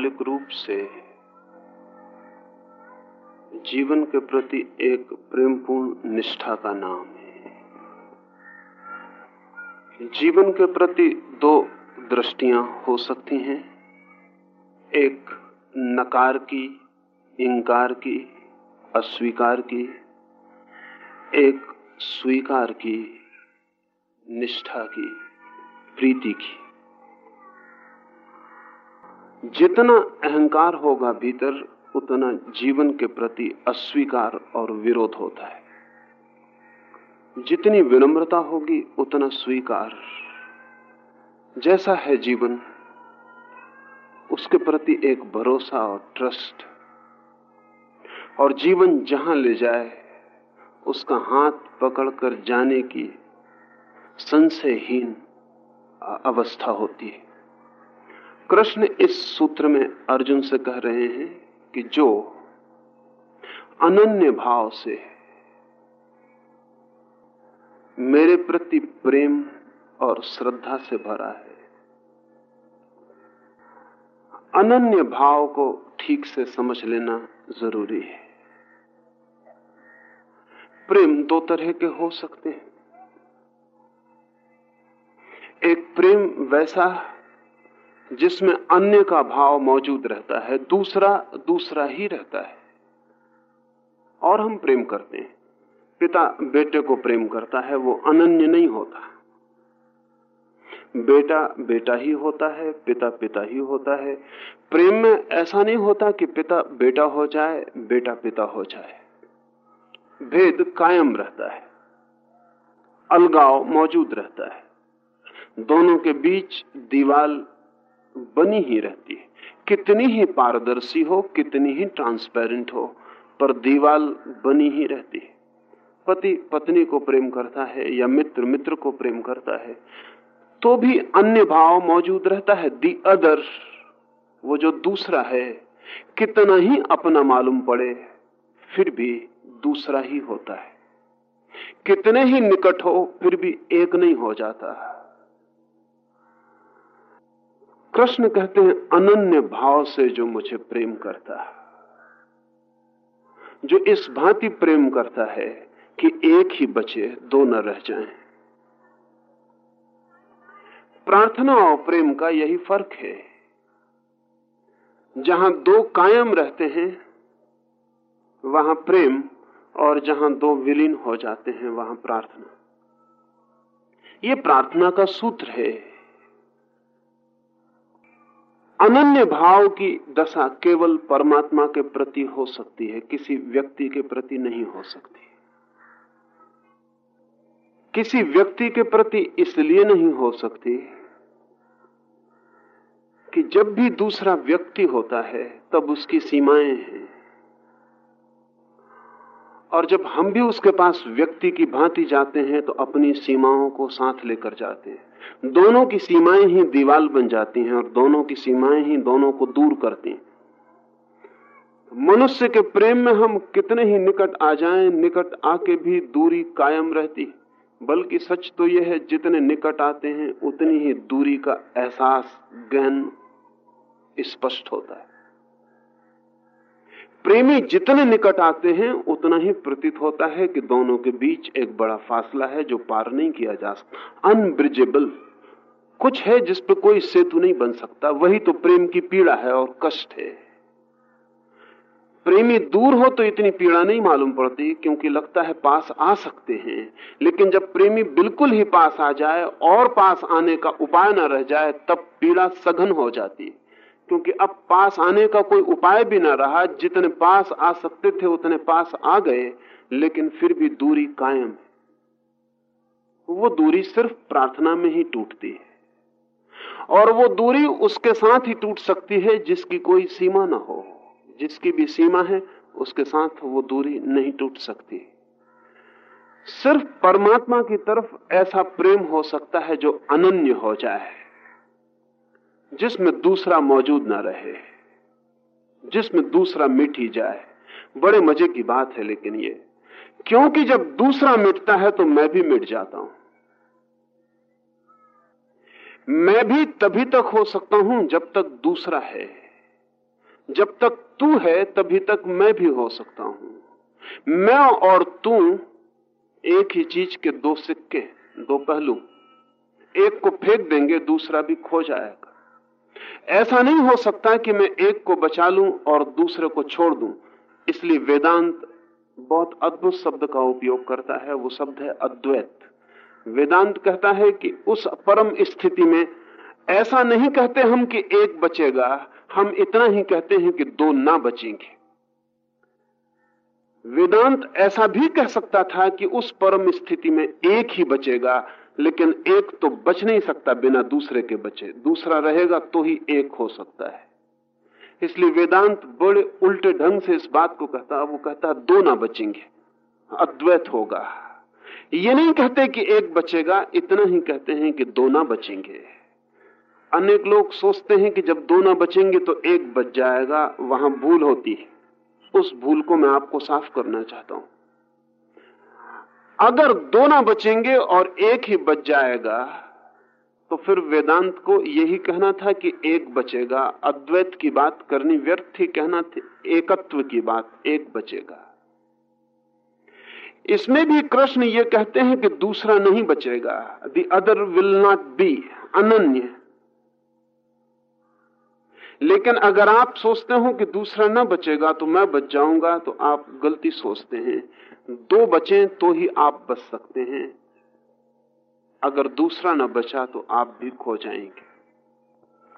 मौलिक रूप से जीवन के प्रति एक प्रेमपूर्ण निष्ठा का नाम है। जीवन के प्रति दो दृष्टियाँ हो सकती हैं। एक, नकार की, इंकार की, अस्वीकार की। एक, स्वीकार की, निष्ठा की, प्रीति की। जितना अहंकार होगा भीतर, उतना जीवन के प्रति अस्वीकार और विरोध होता है। जितनी विनम्रता होगी, उतना स्वीकार। जैसा है जीवन, उसके प्रति एक भरोसा और ट्रस्ट और जीवन जहाँ ले जाए, उसका हाथ पकड़कर जाने की संशयहीन अवस्था होती है। कृष्ण इस सूत्र में अर्जुन से कह रहे हैं कि जो अनन्य भाव से मेरे प्रति प्रेम और श्रद्धा से भरा है, अनन्य भाव को ठीक से समझ लेना ज़रूरी है। प्रेम दो तरह के हो सकते हैं। एक प्रेम वैसा जिसमें अन्य का भाव मौजूद रहता है, दूसरा दूसरा ही रहता है। और हम प्रेम करते हैं। पिता, बेटे को प्रेम करता है, वो अनन्य नहीं होता। बेटा बेटा ही होता है, पिता पिता ही होता है। प्रेम में ऐसा नहीं होता कि पिता बेटा हो जाए, बेटा पिता हो जाए। भेद कायम रहता है। अलगाव मौजूद रहता है। दोनों के बीच दीवाल बनी ही रहती है। कितनी ही पारदर्शी हो, कितनी ही ट्रांसपेरेंट हो, पर दीवाल बनी ही रहती है। पति, पत्नी को प्रेम करता है या मित्र मित्र को प्रेम करता है तो भी अन्य भाव मौजूद रहता है। दी अदर वो जो दूसरा है, कितना ही अपना मालूम पड़े, फिर भी दूसरा ही होता है। कितने ही निकट हो, फिर भी एक नहीं हो जाता। कृष्ण कहते हैं, अनन्य भाव से जो मुझे प्रेम करता है, जो इस भांति प्रेम करता है कि एक ही बचे, दो न रह जाएँ। प्रार्थना और प्रेम का यही फ़र्क है। जहाँ दो कायम रहते हैं, वहाँ प्रेम, और जहाँ दो विलीन हो जाते हैं, वहाँ प्रार्थना। ये प्रार्थना का सूत्र है। अनन्य भाव की दशा केवल परमात्मा के प्रति हो सकती है, किसी व्यक्ति के प्रति नहीं हो सकती। किसी व्यक्ति के प्रति इसलिए नहीं हो सकती कि जब भी दूसरा व्यक्ति होता है, तब उसकी सीमाएँ हैं। और जब हम भी उसके पास व्यक्ति की भांति जाते हैं तो अपनी सीमाओं को साथ लेकर जाते हैं। दोनों की सीमाएँ ही दीवाल बन जाती हैं और दोनों की सीमाएँ ही दोनों को दूर करती हैं। मनुष्य के प्रेम में हम कितने ही निकट आ जाएँ, निकट आके भी दूरी कायम रहती है। बल्कि सच तो यह है जितने निकट आते हैं उतनी ही दूरी का एहसास गहन स्पष्ट होता है। प्रेमी जितने निकट आते हैं, उतना ही प्रतीत होता है कि दोनों के बीच एक बड़ा फासला है जो पार नहीं किया जा सकता। अनब्रिजेबल कुछ है जिस पर कोई सेतु नहीं बन सकता। वही तो प्रेम की पीड़ा है और कष्ट है। प्रेमी दूर हो तो इतनी पीड़ा नहीं मालूम पड़ती, क्योंकि लगता है पास आ सकते हैं। लेकिन जब प्रेमी बिल्कुल ही पास आ जाए और पास आने का उपाय न रह जाए, तब पीड़ा सघन हो जाती है। क्योंकि अब पास आने का कोई उपाय भी ना रहा। जितने पास आ सकते थे, उतने पास आ गए, लेकिन फिर भी दूरी कायम है। वो दूरी सिर्फ़ प्रार्थना में ही टूटती है। और वो दूरी उसके साथ ही टूट सकती है, जिसकी कोई सीमा ना हो। जिसकी भी सीमा है, उसके साथ वो दूरी नहीं टूट सकती। सिर्फ़ परमात्मा की तरफ़ ऐसा प्रेम हो सकता है जो अनन्य हो जाए। जिसमें दूसरा मौजूद ना रहे, जिसमें दूसरा मिट ही जाए। बड़े मज़े की बात है लेकिन ये, क्योंकि जब दूसरा मिटता है तो मैं भी मिट जाता हूँ। मैं भी तभी तक हो सकता हूँ जब तक दूसरा है। जब तक तू है, तभी तक मैं भी हो सकता हूँ। मैं और तू एक ही चीज़ के दो सिक्के, दो पहलू। एक को फेंक देंगे, दूसरा भी खो जाएगा। ऐसा नहीं हो सकता कि मैं एक को बचा लूँ और दूसरे को छोड़ दूँ। इसलिए वेदांत बहुत अद्भुत शब्द का उपयोग करता है। वो शब्द है अद्वैत। वेदांत कहता है कि उस परम स्थिति में ऐसा नहीं कहते हम कि एक बचेगा, हम इतना ही कहते हैं कि दो ना बचेंगे। वेदांत ऐसा भी कह सकता था कि उस परम स्थिति में एक ही बचेगा लेकिन एक तो बच नहीं सकता बिना दूसरे के बचे। दूसरा रहेगा तो ही एक हो सकता है। इसलिए वेदांत बड़े उल्टे ढंग से इस बात को कहता वो कहता दो ना बचेंगे, अद्वैत होगा। ये नहीं कहते कि एक बचेगा, इतना ही कहते हैं कि दो ना बचेंगे। अनेक लोग सोचते हैं कि जब दो ना बचेंगे तो एक बच जाएगा, वहाँ भूल होती है। उस भूल को मैं आपको साफ़ करना चाहता हूँ। अगर दो ना बचेंगे और एक ही बच जाएगा तो फिर वेदांत को यही कहना था कि एक बचेगा। अद्वैत की बात करनी, व्यर्थ ही कहना थी, एकत्व की बात, एक बचेगा। इसमें भी कृष्ण ये कहते हैं कि दूसरा नहीं बचेगा। The other will not be अनन्य। लेकिन अगर आप सोचते हो कि दूसरा न बचेगा तो मैं बच जाऊँगा तो आप गलती सोचते हैं। दो बचे तो ही आप बच सकते हैं। अगर दूसरा न बचा तो आप भी खो जाएँगे।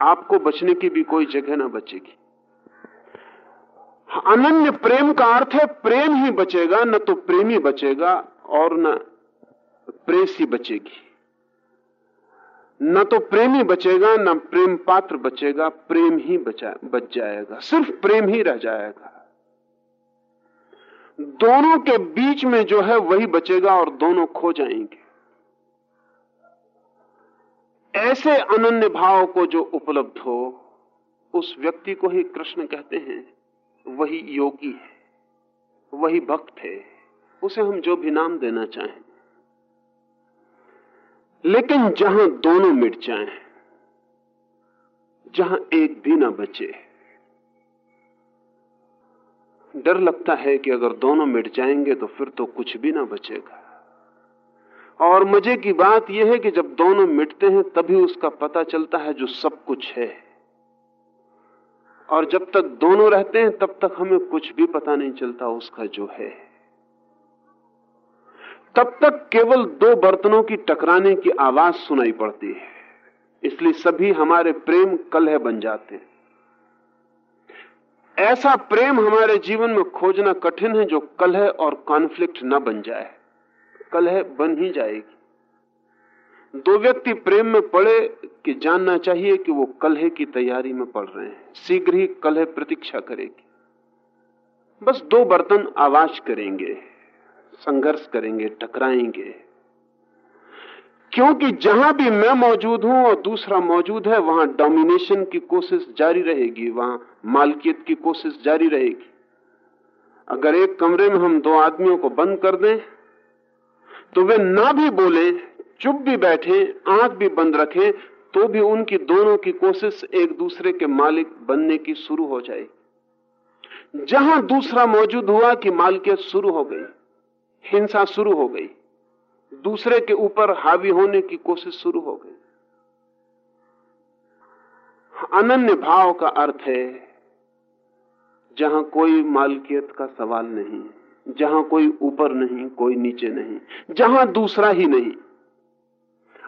आपको बचने की भी कोई जगह ना बचेगी। अनन्य प्रेम का अर्थ है, प्रेम ही बचेगा, न तो प्रेमी बचेगा और न प्रेसी बचेगी। न तो प्रेमी बचेगा, न प्रेम पात्र बचेगा, प्रेम ही बचा, बच जाएगा। सिर्फ़ प्रेम ही रह जाएगा। दोनों के बीच में जो है वही बचेगा और दोनों खो जाएँगे। ऐसे अनन्य भाव को जो उपलब्ध हो उस व्यक्ति को ही कृष्ण कहते हैं वही योगी है वही भक्त है उसे हम जो भी नाम देना चाहें। लेकिन जहाँ दोनों मिट जाएँ, जहाँ एक भी ना बचे डर लगता है कि अगर दोनों मिट जाएँगे तो फिर तो कुछ भी ना बचेगा। और मज़े की बात यह है कि जब दोनों मिटते हैं, तभी उसका पता चलता है जो सब कुछ है। और जब तक दोनों रहते हैं, तब तक हमें कुछ भी पता नहीं चलता उसका जो है। तब तक केवल दो बर्तनों की टकराने की आवाज़ सुनाई पड़ती है। इसलिए सभी हमारे प्रेम कलह बन जाते हैं। ऐसा प्रेम हमारे जीवन में खोजना कठिन है जो कलह और कॉन्फ्लिक्ट न बन जाए। कलह बन ही जाएगी। दो व्यक्ति प्रेम में पड़े कि जानना चाहिए कि वो कलह की तैयारी में पड़ रहे हैं। शीघ्र ही कलह प्रतीक्षा करेगी। बस दो बर्तन आवाज़ करेंगे, संघर्ष करेंगे, टकराएँगे। क्योंकि जहाँ भी मैं मौजूद हूँ और दूसरा मौजूद है, वहाँ डोमिनेशन की कोशिश जारी रहेगी, वहाँ मालकियत की कोशिश जारी रहेगी। अगर एक कमरे में हम दो आदमियों को बंद कर दें तो वे ना भी बोले, चुप भी बैठे, आँख भी बंद रखें तो भी उनकी दोनों की कोशिश एक दूसरे के मालिक बनने की शुरू हो जाएगी। जहाँ दूसरा मौजूद हुआ कि मालकियत शुरू हो गई, हिंसा शुरू हो गई दूसरे के ऊपर हावी होने की कोशिश शुरू हो गई। अनन्य भाव का अर्थ है, जहाँ कोई मालकियत का सवाल नहीं, जहाँ कोई ऊपर नहीं, कोई नीचे नहीं, जहाँ दूसरा ही नहीं।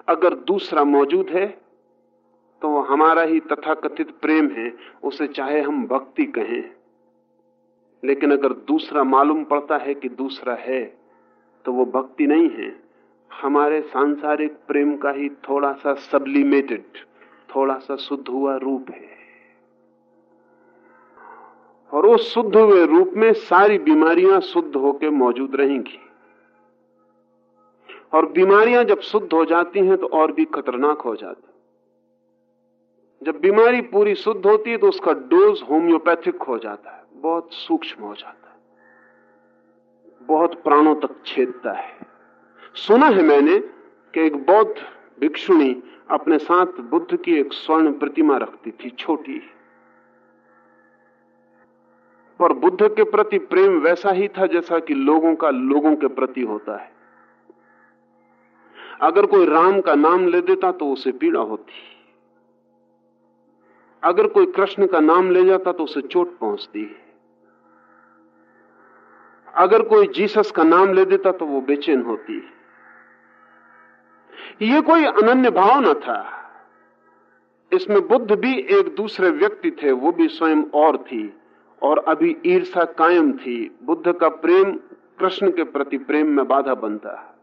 अगर दूसरा मौजूद है तो हमारा ही तथाकथित प्रेम है, उसे चाहे हम भक्ति कहें। लेकिन अगर दूसरा मालूम पड़ता है कि दूसरा है तो वो भक्ति नहीं है। हमारे सांसारिक प्रेम का ही थोड़ा सा सबलिमेटेड थोड़ा सा शुद्ध हुआ रूप है। और उस शुद्ध हुए रूप में सारी बीमारियाँ शुद्ध होकर मौजूद रहेंगी। और बीमारियाँ जब शुद्ध हो जाती हैं तो और भी खतरनाक हो जाती जब बीमारी पूरी शुद्ध होती है तो उसका डोज होम्योपैथिक हो जाता है, बहुत सूक्ष्म हो जाता है, बहुत प्राणों तक छेदता है। सुना है मैंने कि एक बौद्ध भिक्षुणी अपने साथ बुद्ध की एक स्वर्ण प्रतिमा रखती थी, छोटी। पर बुद्ध के प्रति प्रेम वैसा ही था जैसा कि लोगों का लोगों के प्रति होता है। अगर कोई राम का नाम ले देता तो उसे पीड़ा होती। अगर कोई कृष्ण का नाम ले जाता तो उसे चोट पहुँचती अगर कोई जीसस का नाम ले देता तो वो बेचैन होती ये कोई अनन्य भाव न था। इसमें बुद्ध भी एक दूसरे व्यक्ति थे, वो भी स्वयं और थी, और अभी ईर्षा कायम थी। बुद्ध का प्रेम कृष्ण के प्रति प्रेम में बाधा बनता है।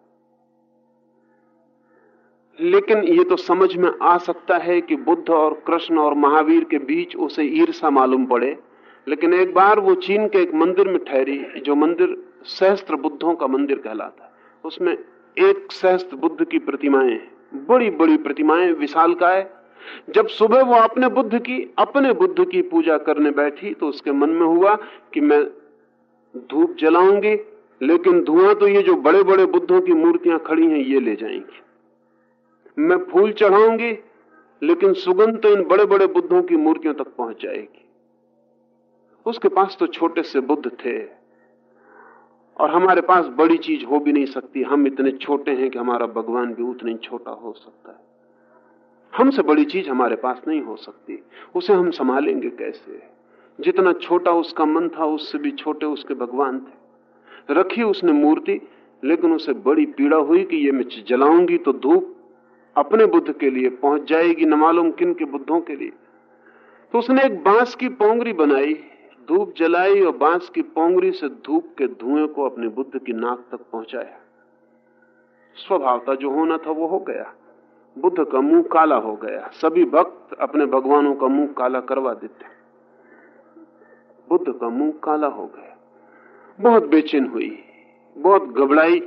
लेकिन ये तो समझ में आ सकता है कि बुद्ध और कृष्ण और महावीर के बीच उसे ईर्षा मालूम पड़े। लेकिन एक बार वो चीन के एक मंदिर में ठहरी, जो मंदिर सहस्त्र बुद्धों का मंदिर कहलाता उसमें एक सहस्त्र बुद्ध की प्रतिमाएँ बड़ी बड़ी प्रतिमाएँ विशाल का है। जब सुबह वो अपने बुद्ध की, अपने बुद्ध की पूजा करने बैठी तो उसके मन में हुआ कि मैं धूप जलाऊँगी, लेकिन धुआँ तो ये जो बड़े बड़े बुद्धों की मूर्तियाँ खड़ी हैं, ये ले जाएँगी। मैं फूल चढ़ाऊँगी, लेकिन सुगंध तो इन बड़े बड़े बुद्धों की मूर्तियों तक पहुँच जाएगी। उसके पास तो छोटे से बुद्ध थे। और हमारे पास बड़ी चीज़ हो भी नहीं सकती। हम इतने छोटे हैं कि हमारा भगवान भी उतना छोटा हो सकता है। हमसे बड़ी चीज़ हमारे पास नहीं हो सकती। उसे हम संभालेंगे कैसे? जितना छोटा उसका मन था, उससे भी छोटे उसके भगवान थे। रखी उसने मूर्ति, लेकिन उसे बड़ी पीड़ा हुई कि ये मैं जलाऊँगी तो धूप अपने बुद्ध के लिए पहुँच जाएगी, न मालूम किन के बुद्धों के लिए। तो उसने एक बाँस की पोंगरी बनाई। धूप जलाई और बाँस की पोंगरी से धूप के धुएँ को अपने बुद्ध की नाक तक पहुँचाया। स्वभाव था जो होना था वो हो गया। बुद्ध का मुँह काला हो गया। सभी भक्त अपने भगवानों का मुँह काला करवा देते। बुद्ध का मुँह काला हो गया। बहुत बेचैन हुई। बहुत घबराई।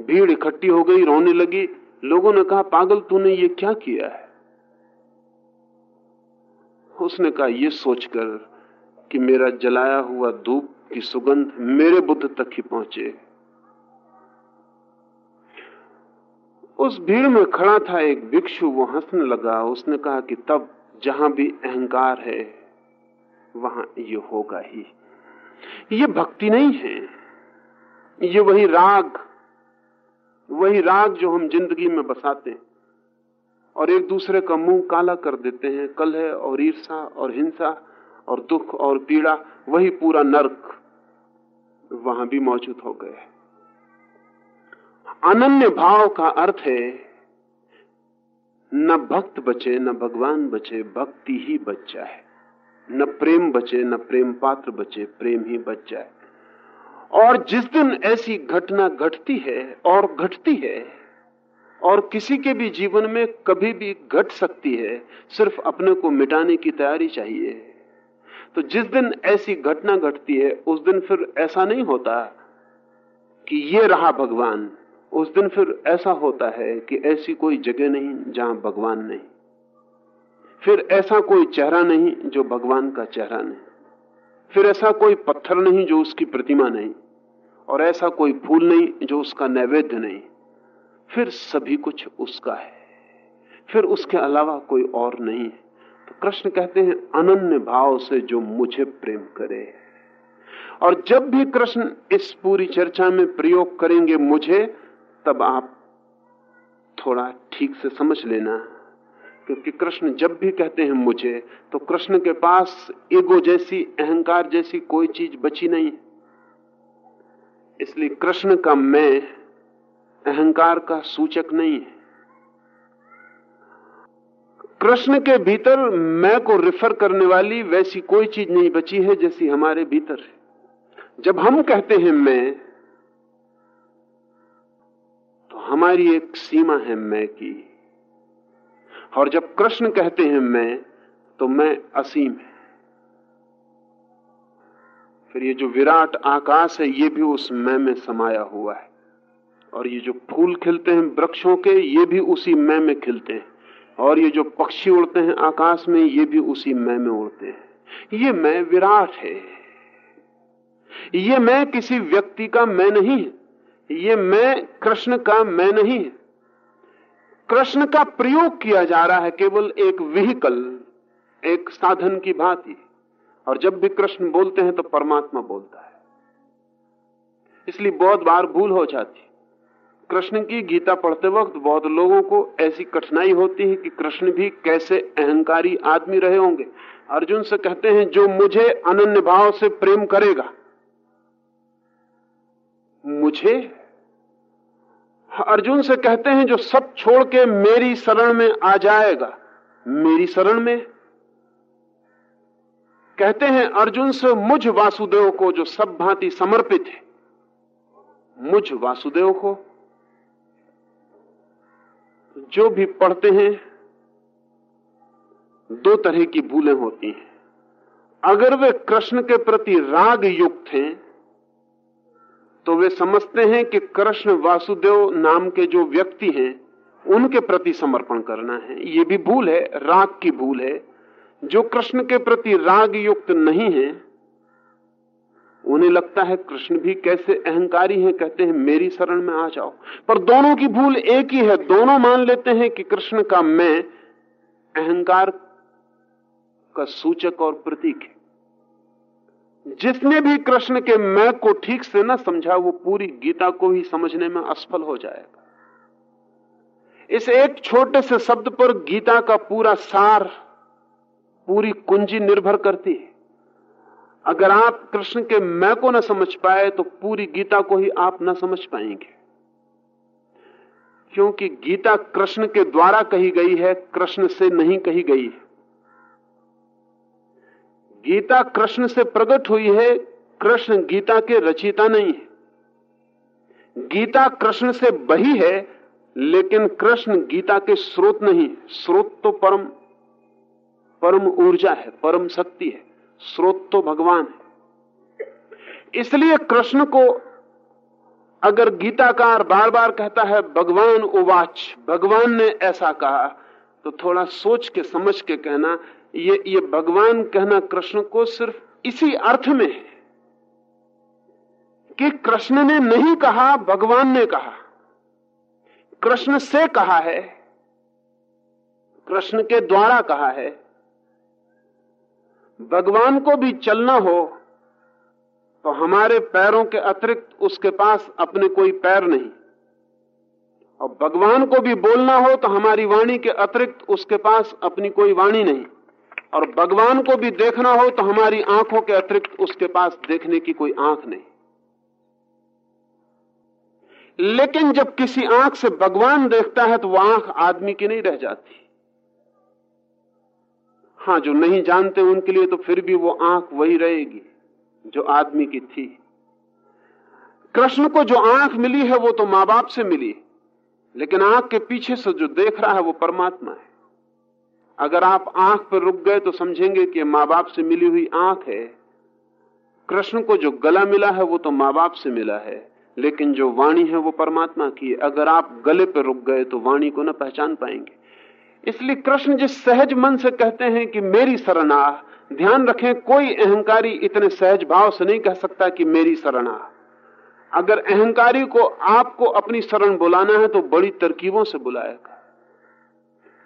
भीड़ इकट्ठी हो गई, रोने लगी। लोगों ने कहा, पागल, तूने ये क्या किया है? उसने कहा यह सोचकर कि मेरा जलाया हुआ धूप की सुगंध मेरे बुद्ध तक ही पहुँचे। उस भीड़ में खड़ा था एक भिक्षु, वो हंसने लगा। उसने कहा कि तब जहाँ भी अहंकार है, वहाँ ये होगा ही। ये भक्ति नहीं है। ये वही राग वही राग जो हम ज़िंदगी में बसाते हैं। और एक दूसरे का मुँह काला कर देते हैं, कलह और ईर्षा और हिंसा। और दुख और पीड़ा, वही पूरा नर्क वहाँ भी मौजूद हो गए अनन्य भाव का अर्थ है, न भक्त बचे, न भगवान बचे, भक्ति ही बच जाए न प्रेम बचे, न प्रेम पात्र बचे, प्रेम ही बच जाए और जिस दिन ऐसी घटना घटती है और घटती है, और किसी के भी जीवन में कभी भी घट सकती है, सिर्फ़ अपने को मिटाने की तैयारी चाहिए। तो जिस दिन ऐसी घटना घटती है, उस दिन फिर ऐसा नहीं होता कि ये रहा भगवान। उस दिन फिर ऐसा होता है कि ऐसी कोई जगह नहीं जहाँ भगवान नहीं। फिर ऐसा कोई चेहरा नहीं जो भगवान का चेहरा नहीं। फिर ऐसा कोई पत्थर नहीं जो उसकी प्रतिमा नहीं। और ऐसा कोई फूल नहीं जो उसका नैवेद्य नहीं। फिर सभी कुछ उसका है। फिर उसके अलावा कोई और नहीं है। तो कृष्ण कहते हैं, अनन्य भाव से जो मुझे प्रेम करे और जब भी कृष्ण इस पूरी चर्चा में प्रयोग करेंगे मुझे, तब आप थोड़ा ठीक से समझ लेना। क्योंकि कृष्ण जब भी कहते हैं मुझे तो कृष्ण के पास ईगो जैसी, अहंकार जैसी कोई चीज़ बची नहीं। इसलिए कृष्ण का मैं, अहंकार का सूचक नहीं है। कृष्ण के भीतर मैं को रिफर करने वाली वैसी कोई चीज़ नहीं बची है जैसी हमारे भीतर है। जब हम कहते हैं मैं तो हमारी एक सीमा है मैं की। और जब कृष्ण कहते हैं मैं तो मैं असीम है। फिर ये जो विराट आकाश है, ये भी उस मैं में समाया हुआ है। और ये जो फूल खिलते हैं वृक्षों के, ये भी उसी मैं में खिलते हैं। और ये जो पक्षी उड़ते हैं आकाश में, ये भी उसी मैं में उड़ते हैं। ये मैं विराट है। ये मैं किसी व्यक्ति का मैं नहीं है। ये मैं कृष्ण का मैं नहीं है। कृष्ण का प्रयोग किया जा रहा है केवल एक व्हीकल एक साधन की भांति। और जब भी कृष्ण बोलते हैं तो परमात्मा बोलता है। इसलिए बहुत बार भूल हो जाती। कृष्ण की गीता पढ़ते वक्त बहुत लोगों को ऐसी कठिनाई होती है कि कृष्ण भी कैसे अहंकारी आदमी रहे होंगे। अर्जुन से कहते हैं, जो मुझे अनन्य भाव से प्रेम करेगा, मुझे? अर्जुन से कहते हैं, जो सब छोड़ के मेरी शरण में आ जाएगा, मेरी शरण में? कहते हैं, अर्जुन से मुझ वासुदेव को, जो सब भांति समर्पित है, मुझ वासुदेव को जो भी पढ़ते हैं, दो तरह की भूलें होती हैं। अगर वे कृष्ण के प्रति राग युक्त हैं तो वे समझते हैं कि कृष्ण वासुदेव नाम के जो व्यक्ति हैं, उनके प्रति समर्पण करना है। ये भी भूल है, राग की भूल है। जो कृष्ण के प्रति राग युक्त नहीं है उन्हें लगता है कृष्ण भी कैसे अहंकारी हैं, कहते हैं, मेरी शरण में आ जाओ। पर दोनों की भूल एक ही है। दोनों मान लेते हैं कि कृष्ण का मैं अहंकार का सूचक और प्रतीक है। जिसने भी कृष्ण के मैं को ठीक से ना समझा, वो पूरी गीता को ही समझने में असफल हो जाएगा। इस एक छोटे से शब्द पर गीता का पूरा सार, पूरी कुंजी निर्भर करती है। अगर आप कृष्ण के मैं को न समझ पाए तो पूरी गीता को ही आप न समझ पाएँगे। क्योंकि गीता कृष्ण के द्वारा कही गई है, कृष्ण से नहीं कही गई है। गीता कृष्ण से प्रकट हुई है, कृष्ण गीता के रचिता नहीं है। गीता कृष्ण से बही है, लेकिन कृष्ण गीता के स्रोत नहीं स्रोत तो परम परम ऊर्जा है, परम शक्ति है। स्रोत तो भगवान है। इसलिए कृष्ण को अगर गीताकार बार बार कहता है, भगवान उवाच, भगवान ने ऐसा कहा तो थोड़ा सोच के, समझ के कहना, ये ये भगवान कहना कृष्ण को सिर्फ़ इसी अर्थ में है कि कृष्ण ने नहीं कहा, भगवान ने कहा। कृष्ण से कहा है, कृष्ण के द्वारा कहा है भगवान को भी चलना हो तो हमारे पैरों के अतिरिक्त उसके पास अपने कोई पैर नहीं। और भगवान को भी बोलना हो तो हमारी वाणी के अतिरिक्त उसके पास अपनी कोई वाणी नहीं। और भगवान को भी देखना हो तो हमारी आँखों के अतिरिक्त उसके पास देखने की कोई आँख नहीं। लेकिन जब किसी आँख से भगवान देखता है तो वह आँख आदमी की नहीं रह जाती। हाँ जो नहीं जानते उनके लिए तो फिर भी वो आँख वही रहेगी, जो आदमी की थी। कृष्ण को जो आँख मिली है, वो तो माँ बाप से मिली। लेकिन आँख के पीछे से जो देख रहा है, वो परमात्मा है। अगर आप आँख पर रुक गए तो समझेंगे कि माँ बाप से मिली हुई आँख है। कृष्ण को जो गला मिला है, वो तो माँ बाप से मिला है। लेकिन जो वाणी है, वो परमात्मा की है। अगर आप गले पर रुक गए तो वाणी को ना पहचान पाएँगे। इसलिए कृष्ण जिस सहज मन से कहते हैं कि मेरी शरणा ध्यान रखें, कोई अहंकारी इतने सहज भाव से नहीं कह सकता कि मेरी शरणा अगर अहंकारी को आपको अपनी शरण बुलाना है तो बड़ी तरकीबों से बुलाएगा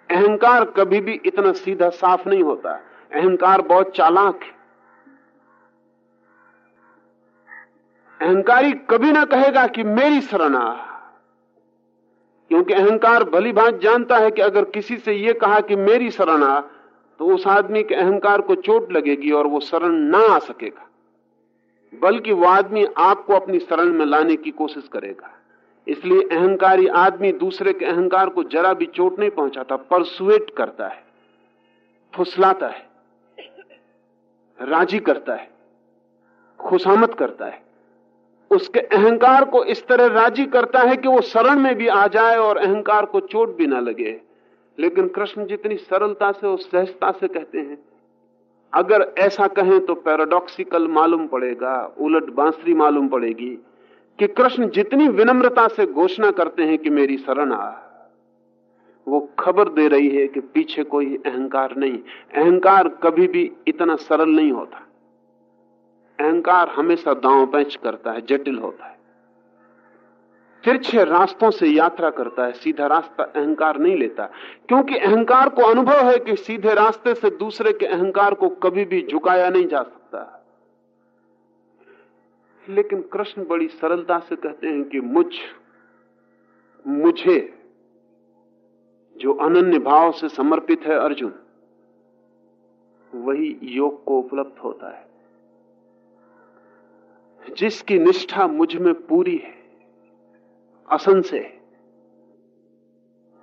अहंकार कभी भी इतना सीधा साफ़ नहीं होता। अहंकार बहुत चालाक है। अहंकारी कभी ना कहेगा कि मेरी शरणा क्योंकि अहंकार भली भांत जानता है कि अगर किसी से यह कहा कि मेरी शरण आ तो उस आदमी के अहंकार को चोट लगेगी और वो शरण ना आ सकेगा। बल्कि वो आदमी आपको अपनी शरण में लाने की कोशिश करेगा। इसलिए अहंकारी आदमी दूसरे के अहंकार को जरा भी चोट नहीं पहुंचाता परसुएट करता है, फुसलाता है, राज़ी करता है खुशामत करता है। उसके अहंकार को इस तरह राज़ी करता है कि वो शरण में भी आ जाए और अहंकार को चोट भी ना लगे। लेकिन कृष्ण जितनी सरलता से और सहजता से कहते हैं, अगर ऐसा कहें तो पैराडॉक्सिकल मालूम पड़ेगा, उलट बांसुरी मालूम पड़ेगी कि कृष्ण जितनी विनम्रता से घोषणा करते हैं कि मेरी शरण आ, वो खबर दे रही है कि पीछे कोई अहंकार नहीं। अहंकार कभी भी इतना सरल नहीं होता। अहंकार हमेशा दांव पैच करता है, जटिल होता है। तिरछे रास्तों से यात्रा करता है, सीधा रास्ता अहंकार नहीं लेता। क्योंकि अहंकार को अनुभव है कि सीधे रास्ते से दूसरे के अहंकार को कभी भी झुकाया नहीं जा सकता। लेकिन कृष्ण बड़ी सरलता से कहते हैं कि मुझ, मुझे, जो अनन्य भाव से समर्पित है अर्जुन, वही योग को उपलब्ध होता है। जिसकी निष्ठा मुझमें पूरी है असंशय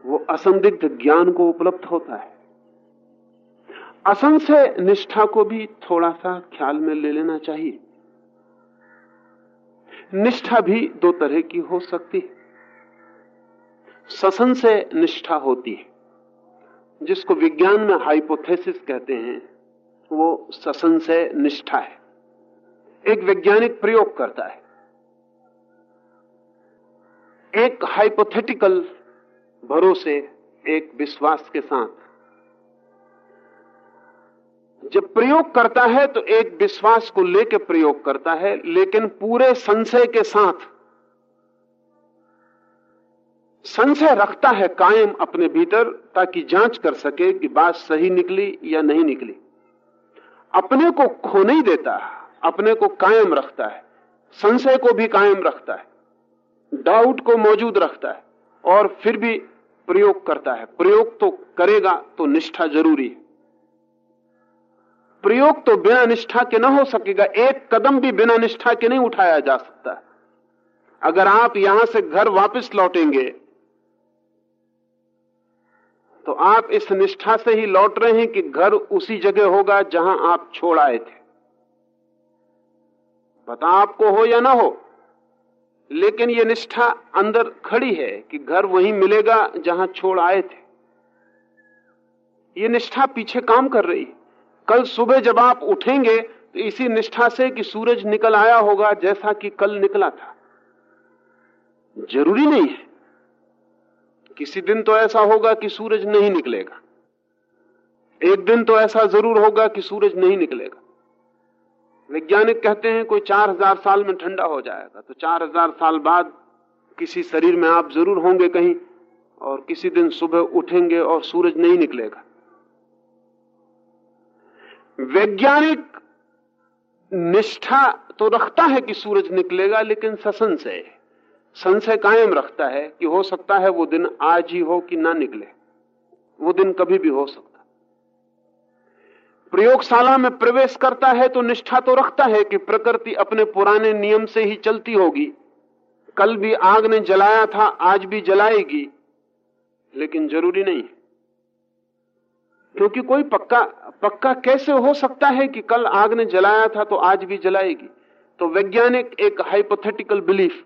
वो असंदिग्ध ज्ञान को उपलब्ध होता है। असंशय निष्ठा को भी थोड़ा सा ख्याल में ले लेना चाहिए। निष्ठा भी दो तरह की हो सकती है। ससन से निष्ठा होती है, जिसको विज्ञान में हाइपोथेसिस कहते हैं, वो ससन से निष्ठा है। एक वैज्ञानिक प्रयोग करता है। एक हाइपोथेटिकल भरोसे, एक विश्वास के साथ। जब प्रयोग करता है तो एक विश्वास को लेकर प्रयोग करता है, लेकिन पूरे संशय के साथ। संशय रखता है कायम अपने भीतर, ताकि जाँच कर सके कि बात सही निकली या नहीं निकली। अपने को खो नहीं देता। अपने को कायम रखता है, संशय को भी कायम रखता है डाउट को मौजूद रखता है और फिर भी प्रयोग करता है। प्रयोग तो करेगा तो निष्ठा ज़रूरी है। प्रयोग तो बिना निष्ठा के ना हो सकेगा, एक कदम भी बिना निष्ठा के नहीं उठाया जा सकता। अगर आप यहाँ से घर वापस लौटेंगे तो आप इस निष्ठा से ही लौट रहे हैं कि घर उसी जगह होगा जहाँ आप छोड़ आए थे। पता आपको हो या ना हो, लेकिन यह निष्ठा अंदर खड़ी है कि घर वहीं मिलेगा जहाँ छोड़ आए थे। ये निष्ठा पीछे काम कर रही कल सुबह जब आप उठेंगे तो इसी निष्ठा से कि सूरज निकल आया होगा जैसा कि कल निकला था। ज़रूरी नहीं है। किसी दिन तो ऐसा होगा कि सूरज नहीं निकलेगा। एक दिन तो ऐसा ज़रूर होगा कि सूरज नहीं निकलेगा। वैज्ञानिक कहते हैं कोई चार हज़ार साल में ठंडा हो जाएगा। तो चार हज़ार साल बाद किसी शरीर में आप ज़रूर होंगे कहीं और किसी दिन सुबह उठेंगे और सूरज नहीं निकलेगा। वैज्ञानिक निष्ठा तो रखता है कि सूरज निकलेगा, लेकिन ससन से संशय कायम रखता है कि हो सकता है वो दिन आज ही हो कि ना निकले। वो दिन कभी भी हो सकता प्रयोगशाला में प्रवेश करता है तो निष्ठा तो रखता है कि प्रकृति अपने पुराने नियम से ही चलती होगी। कल भी आग ने जलाया था, आज भी जलाएगी, लेकिन ज़रूरी नहीं क्योंकि कोई पक्का पक्का कैसे हो सकता है कि कल आग ने जलाया था तो आज भी जलाएगी? तो वैज्ञानिक एक हाइपोथेटिकल बिलीफ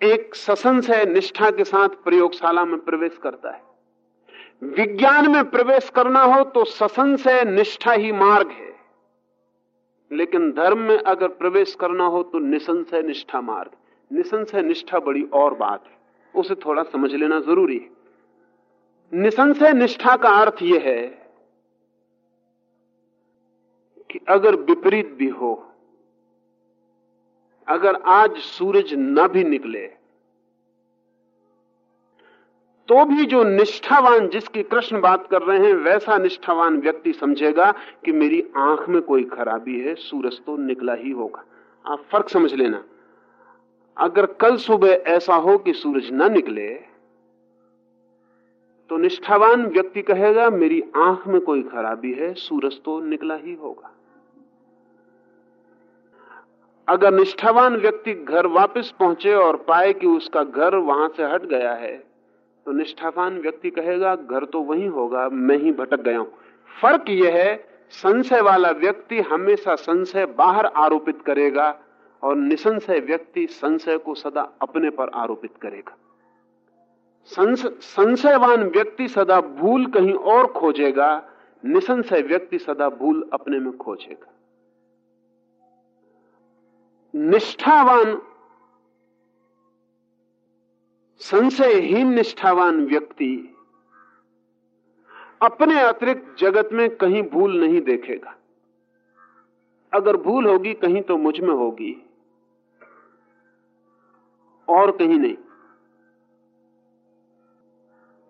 एक ससंस है निष्ठा के साथ प्रयोगशाला में प्रवेश करता है। विज्ञान में प्रवेश करना हो तो ससंशय निष्ठा ही मार्ग है। लेकिन धर्म में अगर प्रवेश करना हो तो निसंशय निष्ठा मार्ग। निसंशय निष्ठा बड़ी और बात है। उसे थोड़ा समझ लेना ज़रूरी है। निसंशय निष्ठा का अर्थ यह है कि अगर विपरीत भी हो, अगर आज सूरज न भी निकले तो भी जो निष्ठावान जिसकी कृष्ण बात कर रहे हैं, वैसा निष्ठावान व्यक्ति समझेगा कि मेरी आँख में कोई खराबी है, सूरज तो निकला ही होगा। आप फ़र्क समझ लेना। अगर कल सुबह ऐसा हो कि सूरज न निकले तो निष्ठावान व्यक्ति कहेगा, मेरी आँख में कोई खराबी है, सूरज तो निकला ही होगा। अगर निष्ठावान व्यक्ति घर वापस पहुँचे और पाए कि उसका घर वहाँ से हट गया है तो निष्ठावान व्यक्ति कहेगा, घर तो वही होगा, मैं ही भटक गया हूँ। फ़र्क यह है, संशय वाला व्यक्ति हमेशा संशय बाहर आरोपित करेगा और निसंशय व्यक्ति संशय को सदा अपने पर आरोपित करेगा। संशयवान व्यक्ति सदा भूल कहीं और खोजेगा, निसंशय व्यक्ति सदा भूल अपने में खोजेगा। निष्ठावान संशयहीन निष्ठावान व्यक्ति अपने अतिरिक्त जगत में कहीं भूल नहीं देखेगा। अगर भूल होगी, कहीं तो मुझमें होगी। और कहीं नहीं।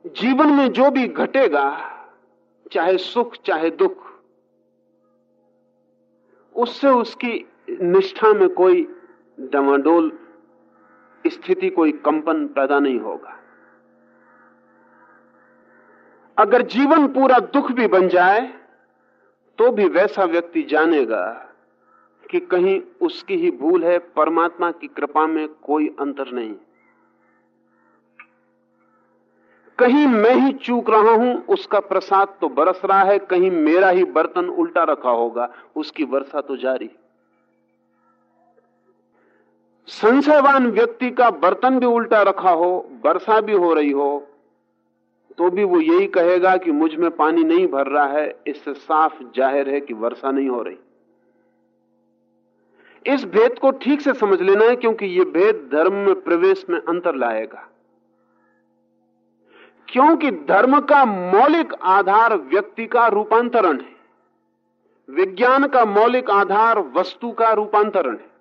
जीवन में जो भी घटेगा, चाहे सुख, चाहे दुख, उससे उसकी निष्ठा में कोई डमाडोल स्थिति कोई कंपन पैदा नहीं होगा। अगर जीवन पूरा दुख भी बन जाए तो भी वैसा व्यक्ति जानेगा कि कहीं उसकी ही भूल है, परमात्मा की कृपा में कोई अंतर नहीं। कहीं मैं ही चूक रहा हूँ, उसका प्रसाद तो बरस रहा है, कहीं मेरा ही बर्तन उल्टा रखा होगा, उसकी वर्षा तो जारी। संशयवान व्यक्ति का बर्तन भी उल्टा रखा हो वर्षा भी हो रही हो तो भी वो यही कहेगा कि मुझमें पानी नहीं भर रहा है, इससे साफ़ ज़ाहिर है कि वर्षा नहीं हो रही। इस भेद को ठीक से समझ लेना है, क्योंकि यह भेद धर्म में प्रवेश में अंतर लाएगा। क्योंकि धर्म का मौलिक आधार व्यक्ति का रूपांतरण है, विज्ञान का मौलिक आधार वस्तु का रूपांतरण है।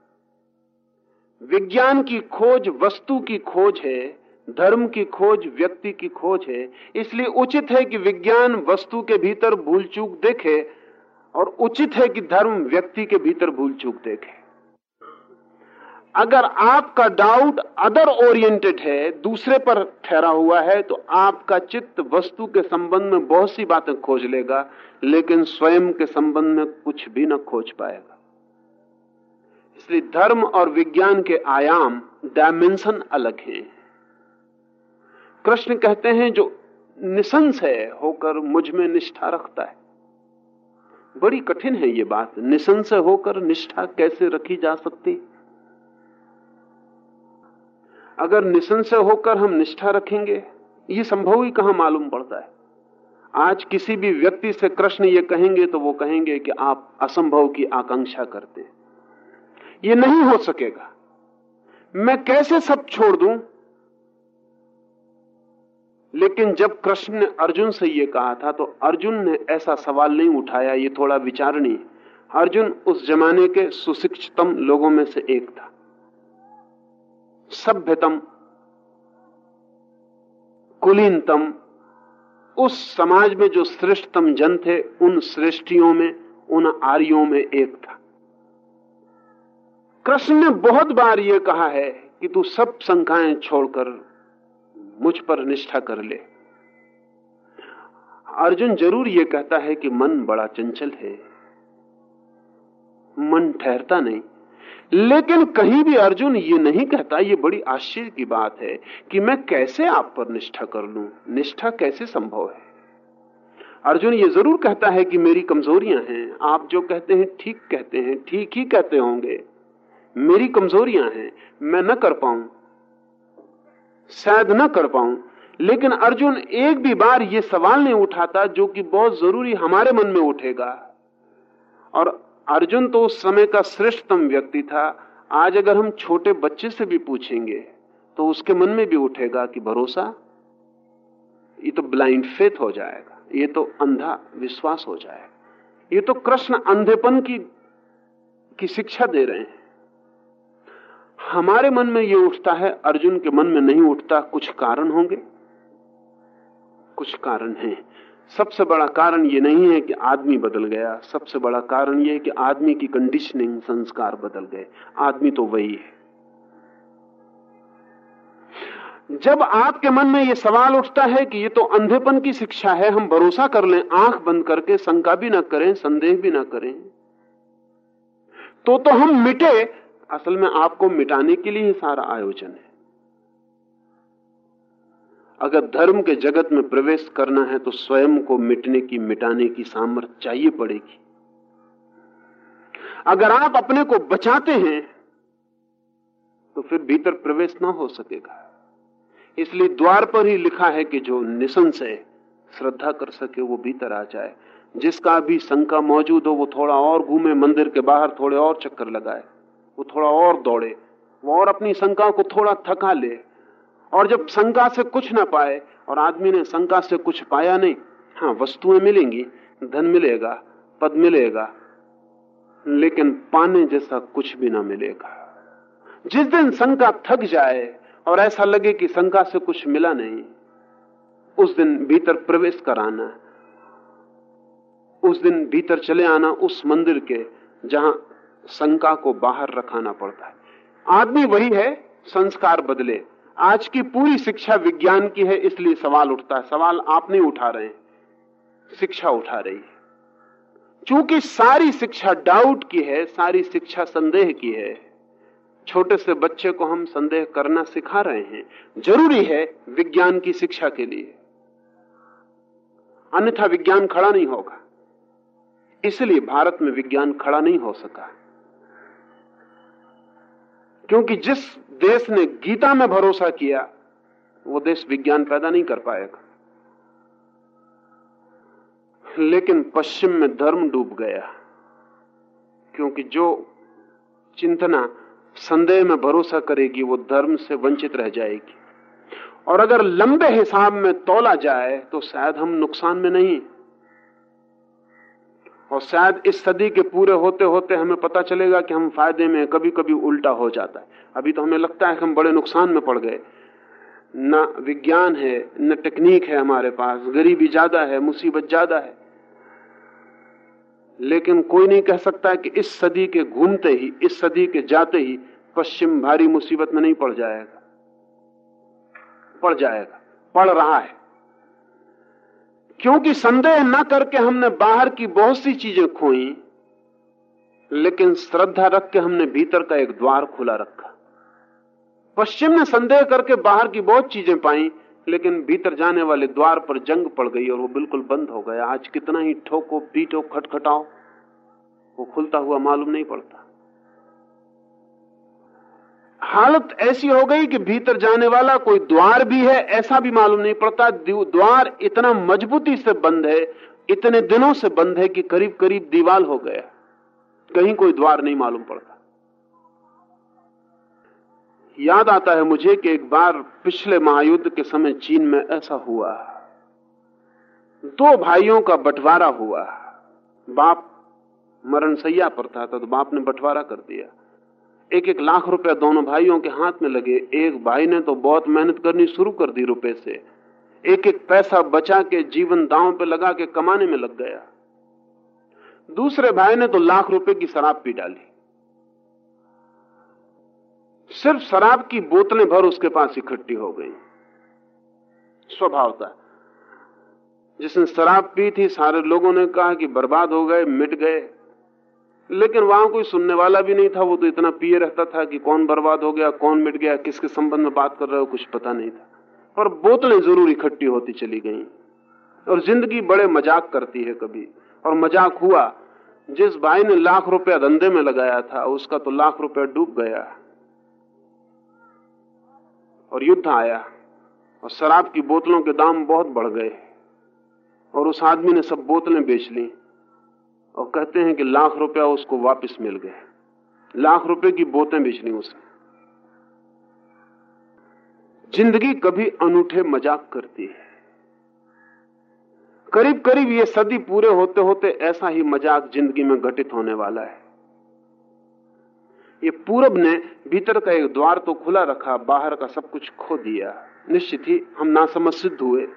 विज्ञान की खोज वस्तु की खोज है, धर्म की खोज व्यक्ति की खोज है, इसलिए उचित है कि विज्ञान वस्तु के भीतर भूल चूक देखे और उचित है कि धर्म व्यक्ति के भीतर भूल चूक देखे। अगर आपका डाउट अदर ओरिएंटेड है, दूसरे पर ठहरा हुआ है तो आपका चित्त वस्तु के संबंध में बहुत सी बातें खोज लेगा, लेकिन स्वयं के संबंध में कुछ भी न खोज पाएगा। इसलिए धर्म और विज्ञान के आयाम डायमेंशन अलग हैं। कृष्ण कहते हैं, जो निसंशय होकर मुझमें निष्ठा रखता है। बड़ी कठिन है ये बात। निसंशय होकर निष्ठा कैसे रखी जा सकती? अगर निसंशय होकर हम निष्ठा रखेंगे, ये संभव ही कहाँ मालूम पड़ता है? आज किसी भी व्यक्ति से कृष्ण ये कहेंगे तो वो कहेंगे कि आप असंभव की आकांक्षा करते हैं। ये नहीं हो सकेगा। मैं कैसे सब छोड़ दूँ? लेकिन जब कृष्ण ने अर्जुन से यह कहा था तो अर्जुन ने ऐसा सवाल नहीं उठाया, ये थोड़ा विचारणीय। अर्जुन उस जमाने के सुशिक्षितम लोगों में से एक था। सभ्यतम, कुलीनतम, उस समाज में जो श्रेष्ठतम जन थे, उन श्रेष्ठियों में, उन आर्यों में एक था। कृष्ण ने बहुत बार यह कहा है कि तू सब शंकाएँ छोड़कर मुझ पर निष्ठा कर ले। अर्जुन ज़रूर यह कहता है कि मन बड़ा चंचल है। मन ठहरता नहीं। लेकिन कहीं भी अर्जुन ये नहीं कहता, ये बड़ी आश्चर्य की बात है कि मैं कैसे आप पर निष्ठा कर लू? निष्ठा कैसे संभव है? अर्जुन ये ज़रूर कहता है कि मेरी कमजोरियाँ हैं। आप जो कहते हैं, ठीक कहते हैं, ठीक ही कहते होंगे। मेरी कमजोरियाँ हैं, मैं न कर पाऊँ। शायद न कर पाऊँ। लेकिन अर्जुन एक भी बार ये सवाल नहीं उठाता जो कि बहुत ज़रूरी हमारे मन में उठेगा। और अर्जुन तो उस समय का श्रेष्ठतम व्यक्ति था। आज अगर हम छोटे बच्चे से भी पूछेंगे तो उसके मन में भी उठेगा कि भरोसा, ये तो ब्लाइंड फेथ हो जाएगा, ये तो अंधा विश्वास हो जाएगा। ये तो कृष्ण अंधेपन की की शिक्षा दे रहे हैं। हमारे मन में ये उठता है, अर्जुन के मन में नहीं उठता, कुछ कारण होंगे? कुछ कारण हैं। सबसे बड़ा कारण ये नहीं है कि आदमी बदल गया। सबसे बड़ा कारण ये है कि आदमी की कंडीशनिंग संस्कार बदल गए। आदमी तो वही है। जब आपके मन में यह सवाल उठता है कि ये तो अंधेपन की शिक्षा है, हम भरोसा कर लें, आँख बंद करके, शंका भी ना करें, संदेह भी ना करें तो तो हम मिटे असल में आपको मिटाने के लिए ही सारा आयोजन है। अगर धर्म के जगत में प्रवेश करना है तो स्वयं को मिटने की, मिटाने की सामर्थ्य चाहिए पड़ेगी। अगर आप अपने को बचाते हैं तो फिर भीतर प्रवेश ना हो सकेगा। इसलिए द्वार पर ही लिखा है कि जो निसंशय श्रद्धा कर सके वो भीतर आ जाए। जिसका भी शंका मौजूद हो, वो थोड़ा और घूमे, मंदिर के बाहर थोड़े और चक्कर लगाए। वो थोड़ा और दौड़े, वो और अपनी शंका को थोड़ा थका ले। और जब शंका से कुछ ना पाए, और आदमी ने शंका से कुछ पाया नहीं हाँ वस्तुएँ मिलेंगी, धन मिलेगा, पद मिलेगा, लेकिन पाने जैसा कुछ भी ना मिलेगा। जिस दिन शंका थक जाए, और ऐसा लगे कि शंका से कुछ मिला नहीं, उस दिन भीतर प्रवेश कराना, उस दिन भीतर चले आना उस मंदिर के, जहाँ शंका को बाहर रखाना पड़ता है। आदमी वही है, संस्कार बदले। आज की पूरी शिक्षा विज्ञान की है, इसलिए सवाल उठता है। सवाल आप नहीं उठा रहे हैं, शिक्षा उठा रही है। क्योंकि सारी शिक्षा डाउट की है, सारी शिक्षा संदेह की है, छोटे से बच्चे को हम संदेह करना सिखा रहे हैं। ज़रूरी है विज्ञान की शिक्षा के लिए। अन्यथा विज्ञान खड़ा नहीं होगा। इसलिए भारत में विज्ञान खड़ा नहीं हो सका। क्योंकि जिस देश ने गीता में भरोसा किया, वो देश विज्ञान पैदा नहीं कर पाएगा। लेकिन पश्चिम में धर्म डूब गया, क्योंकि जो चिंतना संदेह में भरोसा करेगी, वो धर्म से वंचित रह जाएगी। और अगर लंबे हिसाब में तोला जाए तो शायद हम नुकसान में नहीं। और शायद इस सदी के पूरे होते होते हमें पता चलेगा कि हम फ़ायदे में कभी कभी उल्टा हो जाता है। अभी तो हमें लगता है कि हम बड़े नुकसान में पड़ गए। न विज्ञान है, न टेक्निक है हमारे पास। गरीबी ज़्यादा है, मुसीबत ज़्यादा है। लेकिन कोई नहीं कह सकता कि इस सदी के घूमते ही, इस सदी के जाते ही पश्चिम भारी मुसीबत में नहीं पड़ जाएगा। पड़ जाएगा। पड़ रहा है। क्योंकि संदेह न करके हमने बाहर की बहुत सी चीज़ें खोई, लेकिन श्रद्धा रख के हमने भीतर का एक द्वार खुला रखा। पश्चिम ने संदेह करके बाहर की बहुत चीज़ें पाई, लेकिन भीतर जाने वाले द्वार पर जंग पड़ गई और वो बिल्कुल बंद हो गया। आज कितना ही ठोको, पीटो, खटखटाओ, वो खुलता हुआ मालूम नहीं पड़ता। हालत ऐसी हो गई कि भीतर जाने वाला कोई द्वार भी है, ऐसा भी मालूम नहीं पड़ता। द्वार इतना मजबूती से बंद है, इतने दिनों से बंद है कि करीब करीब दीवाल हो गया। कहीं कोई द्वार नहीं मालूम पड़ता। याद आता है मुझे कि एक बार पिछले महायुद्ध के समय चीन में ऐसा हुआ। दो भाइयों का बंटवारा हुआ। बाप मरण सैया पर था तो बाप ने बंटवारा कर दिया। एक एक लाख रुपया दोनों भाइयों के हाथ में लगे। एक भाई ने तो बहुत मेहनत करनी शुरू कर दी रुपए से। एक एक पैसा बचा के जीवन दांव पे लगा के कमाने में लग गया। दूसरे भाई ने तो लाख रुपए की शराब पी डाली। सिर्फ़ शराब की बोतलें भर उसके पास इकट्ठी हो गई। स्वभाव था। जिसने शराब पी थी, सारे लोगों ने कहा कि बर्बाद हो गए, मिट गए। लेकिन वहाँ कोई सुनने वाला भी नहीं था, वो तो इतना पिए रहता था कि कौन बर्बाद हो गया, कौन मिट गया, किसके संबंध में बात कर रहे हो, कुछ पता नहीं था। पर बोतलें ज़रूर इकट्ठी होती चली गई। और ज़िंदगी बड़े मज़ाक करती है कभी। और मज़ाक हुआ, जिस भाई ने लाख रुपया धंधे में लगाया था, उसका तो लाख रुपया डूब गया। और युद्ध आया, और शराब की बोतलों के दाम बहुत बढ़ गए। और उस आदमी ने सब बोतलें बेच ली। और कहते हैं कि लाख रुपया उसको वापस मिल गए लाख रुपए की बोतें बेचनी उसने। ज़िंदगी कभी अनूठे मज़ाक करती है। करीब करीब ये सदी पूरे होते होते ऐसा ही मज़ाक ज़िंदगी में घटित होने वाला है। ये पूरब ने भीतर का एक द्वार तो खुला रखा, बाहर का सब कुछ खो दिया। निश्चित ही हम नासमझ सिद्ध हुए।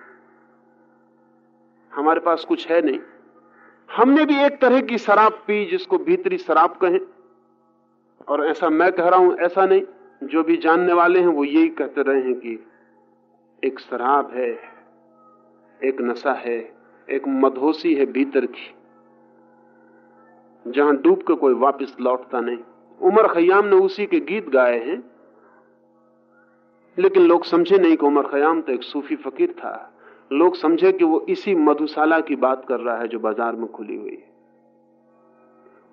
हमारे पास कुछ है नहीं। हमने भी एक तरह की शराब पी जिसको भीतरी शराब कहें। और ऐसा मैं कह रहा हूँ, ऐसा नहीं। जो भी जानने वाले हैं वो यही कहते रहे हैं कि एक शराब है, एक नशा है, एक मधोसी है भीतर की, जहाँ डूब के कोई वापस लौटता नहीं। उमर खयाम ने उसी के गीत गाए हैं, लेकिन लोग समझे नहीं कि उमर खयाम तो एक सूफी फकीर था। लोग समझे कि वो इसी मधुशाला की बात कर रहा है जो बाज़ार में खुली हुई है।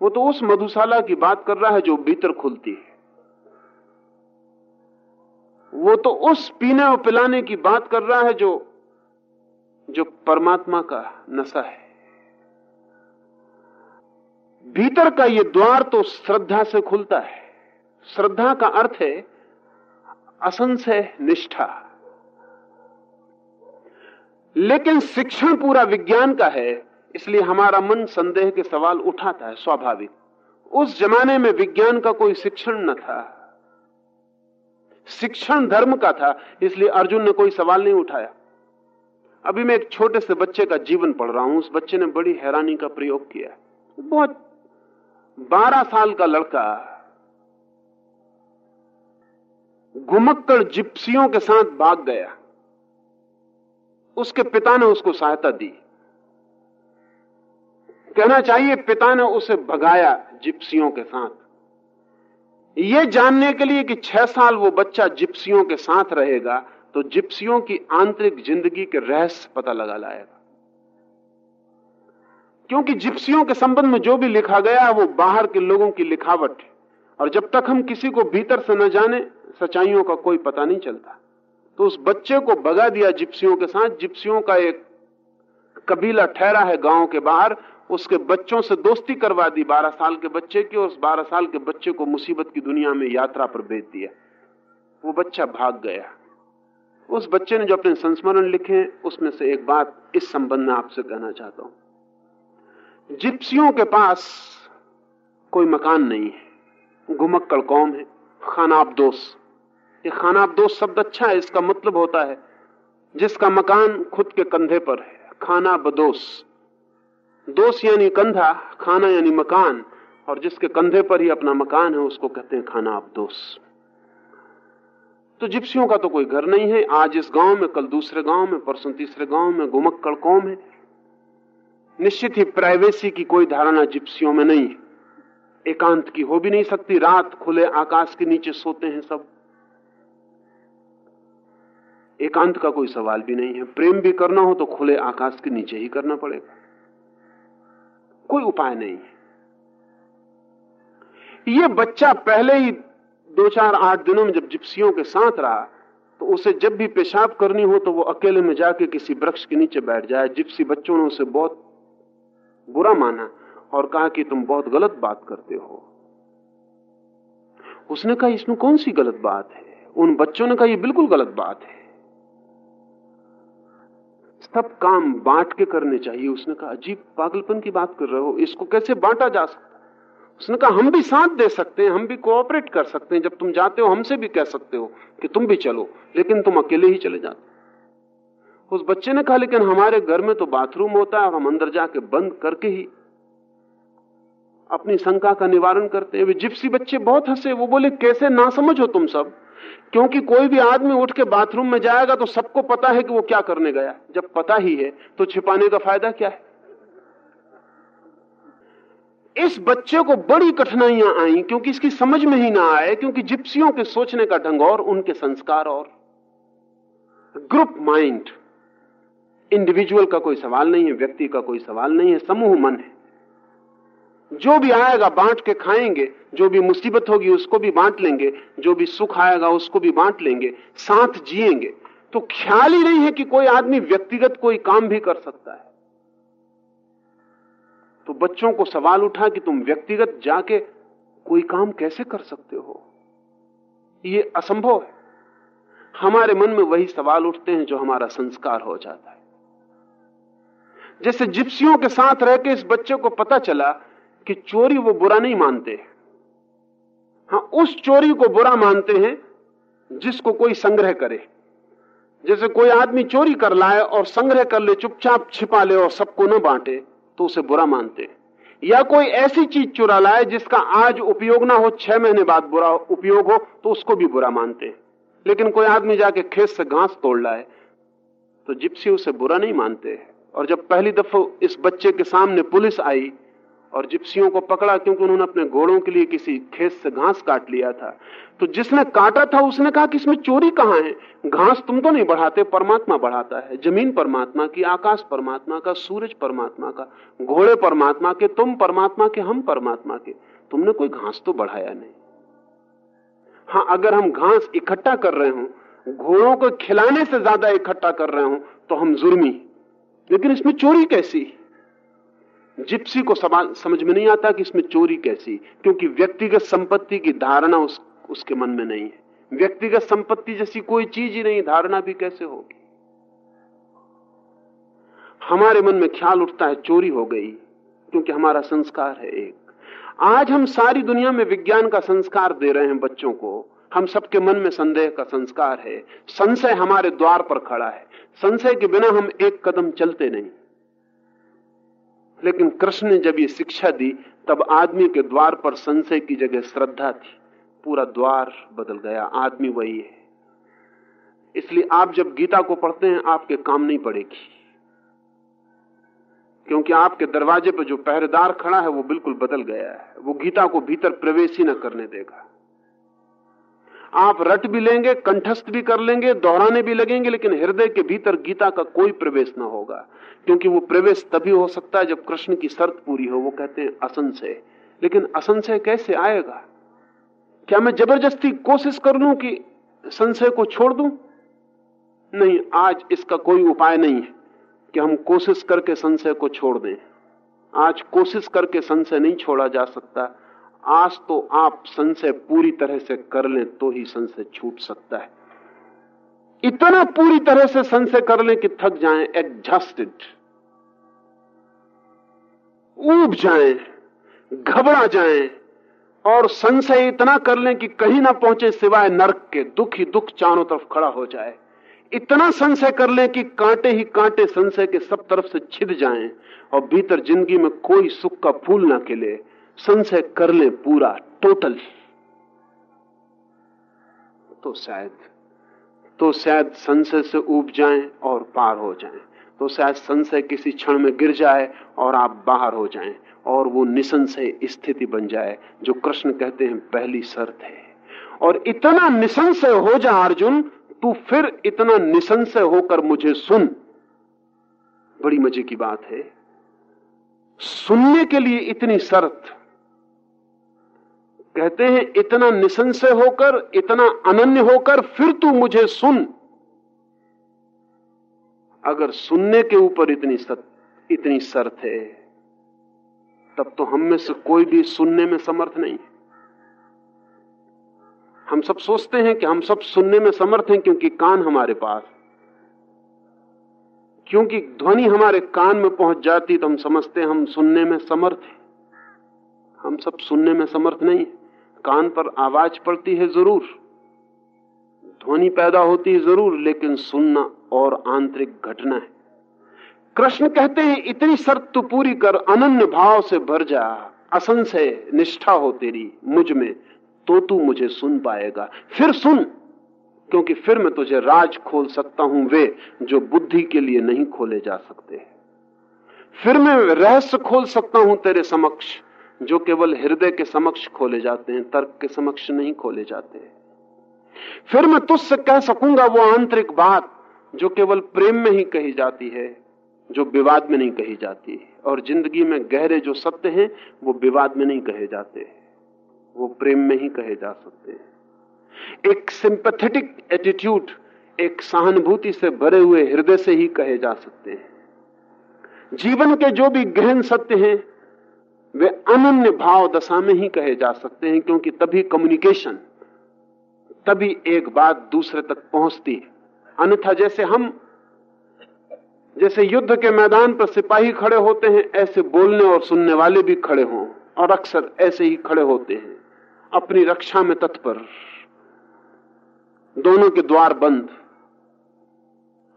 वो तो उस मधुशाला की बात कर रहा है जो भीतर खुलती है। वो तो उस पीने और पिलाने की बात कर रहा है जो जो परमात्मा का नशा है। भीतर का ये द्वार तो श्रद्धा से खुलता है। श्रद्धा का अर्थ है, असंशय निष्ठा। लेकिन शिक्षण पूरा विज्ञान का है, इसलिए हमारा मन संदेह के सवाल उठाता है, स्वाभाविक। उस जमाने में विज्ञान का कोई शिक्षण न था। शिक्षण धर्म का था, इसलिए अर्जुन ने कोई सवाल नहीं उठाया। अभी मैं एक छोटे से बच्चे का जीवन पढ़ रहा हूँ, उस बच्चे ने बड़ी हैरानी का प्रयोग किया। बहुत बारह साल का लड़का घुमक्कड़ जिप्सियों के साथ भाग गया। उसके पिता ने उसको सहायता दी। कहना चाहिए, पिता ने उसे भगाया जिप्सियों के साथ। ये जानने के लिए कि छह साल वो बच्चा जिप्सियों के साथ रहेगा तो जिप्सियों की आंतरिक ज़िंदगी के रहस्य पता लगा लाएगा। क्योंकि जिप्सियों के संबंध में जो भी लिखा गया है, वो बाहर के लोगों की लिखावट है। और जब तक हम किसी को भीतर से न जाने, सच्चाइयों का कोई पता नहीं चलता। तो उस बच्चे को भगा दिया जिप्सियों के साथ। जिप्सियों का एक कबीला ठहरा है गाँव के बाहर। उसके बच्चों से दोस्ती करवा दी बारह साल के बच्चे की और उस बारह साल के बच्चे को मुसीबत की दुनिया में यात्रा पर भेज दिया। वो बच्चा भाग गया। उस बच्चे ने जो अपने संस्मरण लिखे, उसमें से एक बात इस संबंध में आपसे कहना चाहता हूँ। जिप्सियों के पास कोई मकान नहीं है। घुमक्कड़ कौम है। खानाबदोश। ये खानाबदोश शब्द अच्छा है, इसका मतलब होता है, जिसका मकान खुद के कंधे पर है, खाना बदोश दोष यानी कंधा, खाना यानी मकान, और जिसके कंधे पर ही अपना मकान है, उसको कहते हैं खाना दोष तो जिप्सियों का तो कोई घर नहीं है, आज इस गाँव में, कल दूसरे गाँव में, परसों तीसरे गाँव में, गुमक्कड़ कौम है। निश्चित ही प्राइवेसी की कोई धारणा जिप्सियों में नहीं है। एकांत की हो भी नहीं सकती, रात खुले आकाश के नीचे सोते हैं सब। एकांत का कोई सवाल भी नहीं है। प्रेम भी करना हो तो खुले आकाश के नीचे ही करना पड़ेगा। कोई उपाय नहीं है। ये बच्चा पहले ही दो चार आठ दिनों में जब जिप्सियों के साथ रहा तो उसे जब भी पेशाब करनी हो तो वो अकेले में जाके किसी वृक्ष के नीचे बैठ जाए। जिप्सी बच्चों ने उसे बहुत बुरा माना और कहा कि तुम बहुत गलत बात करते हो। उसने कहा, इसमें कौन सी गलत बात है? उन बच्चों ने कहा यह बिल्कुल गलत बात है। सब काम बांट के करने चाहिए। उसने कहा, अजीब पागलपन की बात कर रहे हो, इसको कैसे बांटा जा सकता उसने कहा, हम भी साथ दे सकते हैं, हम भी कोऑपरेट कर सकते हैं। जब तुम जाते हो, हमसे भी कह सकते हो कि तुम भी चलो, लेकिन तुम अकेले ही चले जाते उस बच्चे ने कहा, लेकिन हमारे घर में तो बाथरूम होता है, और हम अंदर जाके बंद करके ही अपनी शंका का निवारण करते हैं। वे जिप्सी बच्चे बहुत हंसे, वो बोले, कैसे ना समझ तुम सब? क्योंकि कोई भी आदमी उठ के बाथरूम में जाएगा तो सबको पता है कि वो क्या करने गया। जब पता ही है तो छिपाने का फ़ायदा क्या है? इस बच्चे को बड़ी कठिनाइयाँ आई, क्योंकि इसकी समझ में ही ना आए, क्योंकि जिप्सियों के सोचने का ढंग और, उनके संस्कार और। ग्रुप माइंड, इंडिविजुअल का कोई सवाल नहीं है, व्यक्ति का कोई सवाल नहीं है, समूह मन है। जो भी आएगा बांट के खाएँगे, जो भी मुसीबत होगी उसको भी बांट लेंगे, जो भी सुख आएगा उसको भी बांट लेंगे, साथ जिएँगे। तो ख्याल ही नहीं है कि कोई आदमी व्यक्तिगत कोई काम भी कर सकता है। तो बच्चों को सवाल उठा कि तुम व्यक्तिगत जाके कोई काम कैसे कर सकते हो? ये असंभव है। हमारे मन में वही सवाल उठते हैं जो हमारा संस्कार हो जाता है। जैसे जिप्सियों के साथ रह के इस बच्चे को पता चला कि चोरी वो बुरा नहीं मानते। हाँ उस चोरी को बुरा मानते हैं, जिसको कोई संग्रह करे। जैसे कोई आदमी चोरी कर लाए और संग्रह कर ले, चुपचाप छिपा ले और सबको न बांटे तो उसे बुरा मानते। या कोई ऐसी चीज़ चुरा लाए, जिसका आज उपयोग ना हो, छह महीने बाद बुरा उपयोग हो तो उसको भी बुरा मानते। लेकिन कोई आदमी जाके खेत से घास तोड़ लाए तो जिप्सी उसे बुरा नहीं मानते। और जब पहली दफ़ा इस बच्चे के सामने पुलिस आई और जिप्सियों को पकड़ा क्योंकि उन्होंने अपने घोड़ों के लिए किसी खेत से घास काट लिया था। तो जिसने काटा था, उसने कहा कि इसमें चोरी कहाँ है? घास तुम तो नहीं बढ़ाते, परमात्मा बढ़ाता है। ज़मीन परमात्मा की, आकाश परमात्मा का, सूरज परमात्मा का, घोड़े परमात्मा के, तुम परमात्मा के, हम परमात्मा के। तुमने कोई घास तो बढ़ाया नहीं। हाँ अगर हम घास इकट्ठा कर रहे हो, घोड़ों को खिलाने से ज़्यादा इकट्ठा कर रहे हो तो हम जुर्मी लेकिन इसमें चोरी कैसी? जिप्सी को समझ में नहीं आता कि इसमें चोरी कैसी क्योंकि व्यक्तिगत संपत्ति की धारणा उस, उसके मन में नहीं है। व्यक्तिगत संपत्ति जैसी कोई चीज़ ही नहीं धारणा भी कैसे होगी? हमारे मन में ख्याल उठता है चोरी हो गई क्योंकि हमारा संस्कार है एक। आज हम सारी दुनिया में विज्ञान का संस्कार दे रहे हैं बच्चों को। हम सबके मन में संदेह का संस्कार है। संशय हमारे द्वार पर खड़ा है। संशय के बिना हम एक कदम चलते नहीं। लेकिन कृष्ण ने जब ये शिक्षा दी, तब आदमी के द्वार पर संशय की जगह श्रद्धा थी। पूरा द्वार बदल गया, आदमी वही है। इसलिए आप जब गीता को पढ़ते हैं, आपके काम नहीं पड़ेगी। क्योंकि आपके दरवाजे पर जो पहरेदार खड़ा है, वो बिल्कुल बदल गया है। वो गीता को भीतर प्रवेश ही न करने देगा। आप रट भी लेंगे, कंठस्थ भी कर लेंगे, दोहराने भी लगेंगे, लेकिन हृदय के भीतर गीता का कोई प्रवेश ना होगा। क्योंकि वो प्रवेश तभी हो सकता है जब कृष्ण की शर्त पूरी हो, वो कहते हैं असंशय। लेकिन असंशय कैसे आएगा? क्या मैं ज़बरदस्ती कोशिश कर लू कि संशय को छोड़ दू? नहीं, आज इसका कोई उपाय नहीं है कि हम कोशिश करके संशय को छोड़ दें। आज कोशिश करके संशय नहीं छोड़ा जा सकता। आज तो आप संशय पूरी तरह से कर लें तो ही संशय छूट सकता है। इतना पूरी तरह से संशय कर लें कि थक जाएँ एग्जॉस्टेड ऊब जाएँ, घबरा जाएँ और संशय इतना कर लें कि कहीं ना पहुँचे सिवाय नरक के दुख ही दुख चारों तरफ़ खड़ा हो जाए। इतना संशय कर लें कि कांटे ही कांटे संशय के सब तरफ़ से छिद जाएँ और भीतर ज़िंदगी में कोई सुख का फूल ना खिले। संशय कर ले पूरा टोटल तो शायद तो शायद संशय से उब जाएँ और पार हो जाएँ। तो शायद संशय किसी क्षण में गिर जाए और आप बाहर हो जाएँ और वो निसंशय स्थिति बन जाए, जो कृष्ण कहते हैं पहली शर्त है। और इतना निसंशय हो जा अर्जुन, तू फिर इतना निसंशय होकर मुझे सुन। बड़ी मज़े की बात है। सुनने के लिए इतनी शर्त कहते हैं इतना निसंशय होकर इतना अनन्य होकर फिर तू मुझे सुन। अगर सुनने के ऊपर इतनी सत, इतनी शर्त है तब तो हम में से कोई भी सुनने में समर्थ नहीं है। हम सब सोचते हैं कि हम सब सुनने में समर्थ हैं क्योंकि कान हमारे पास। क्योंकि ध्वनि हमारे कान में पहुँच जाती तो हम समझते हैं हम सुनने में समर्थ हैं। हम सब सुनने में समर्थ नहीं कान पर आवाज़ पड़ती है ज़रूर। ध्वनि पैदा होती है ज़रूर, लेकिन सुनना और आंतरिक घटना है। कृष्ण कहते हैं, इतनी शर्त तू पूरी कर, अनन्य भाव से भर जा असंशय निष्ठा हो तेरी, मुझमें तो तू मुझे सुन पाएगा। फिर सुन, क्योंकि फिर मैं तुझे राज खोल सकता हूँ, वे जो बुद्धि के लिए नहीं खोले जा सकते फिर मैं रहस्य खोल सकता हूँ तेरे समक्ष जो केवल हृदय के समक्ष खोले जाते हैं, तर्क के समक्ष नहीं खोले जाते फिर मैं तुझसे कह सकूँगा वो आंतरिक बात जो केवल प्रेम में ही कही जाती है, जो विवाद में नहीं कही जाती और ज़िंदगी में गहरे जो सत्य हैं, वो विवाद में नहीं कहे जाते वो प्रेम में ही कहे जा सकते हैं। एक सिंपथेटिक एटीट्यूड एक सहानुभूति से भरे हुए हृदय से ही कहे जा सकते हैं। जीवन के जो भी गहन सत्य हैं वे अनन्य भाव दशा में ही कहे जा सकते हैं, क्योंकि तभी कम्युनिकेशन तभी एक बात दूसरे तक पहुँचती है। अन्यथा जैसे हम, जैसे युद्ध के मैदान पर सिपाही खड़े होते हैं, ऐसे बोलने और सुनने वाले भी खड़े हों, और अक्सर ऐसे ही खड़े होते हैं, अपनी रक्षा में तत्पर। दोनों के द्वार बंद।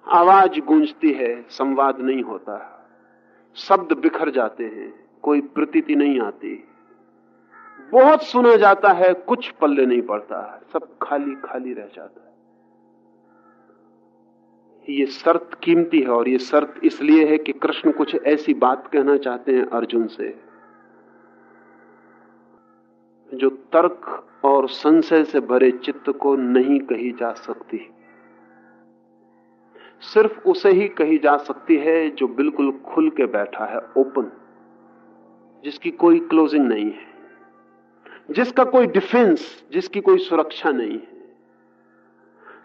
आवाज़ गूंजती है, संवाद नहीं होता। शब्द बिखर जाते हैं। कोई प्रतीति नहीं आती। बहुत सुना जाता है, कुछ पल्ले नहीं पड़ता है, सब खाली खाली रह जाता है। ये शर्त कीमती है और ये शर्त इसलिए है कि कृष्ण कुछ ऐसी बात कहना चाहते हैं अर्जुन से, जो तर्क और संशय से भरे चित्त को नहीं कही जा सकती। सिर्फ़ उसे ही कही जा सकती है जो बिल्कुल खुल के बैठा है, ओपन। जिसकी कोई क्लोजिंग नहीं है। जिसका कोई डिफेंस जिसकी कोई सुरक्षा नहीं है।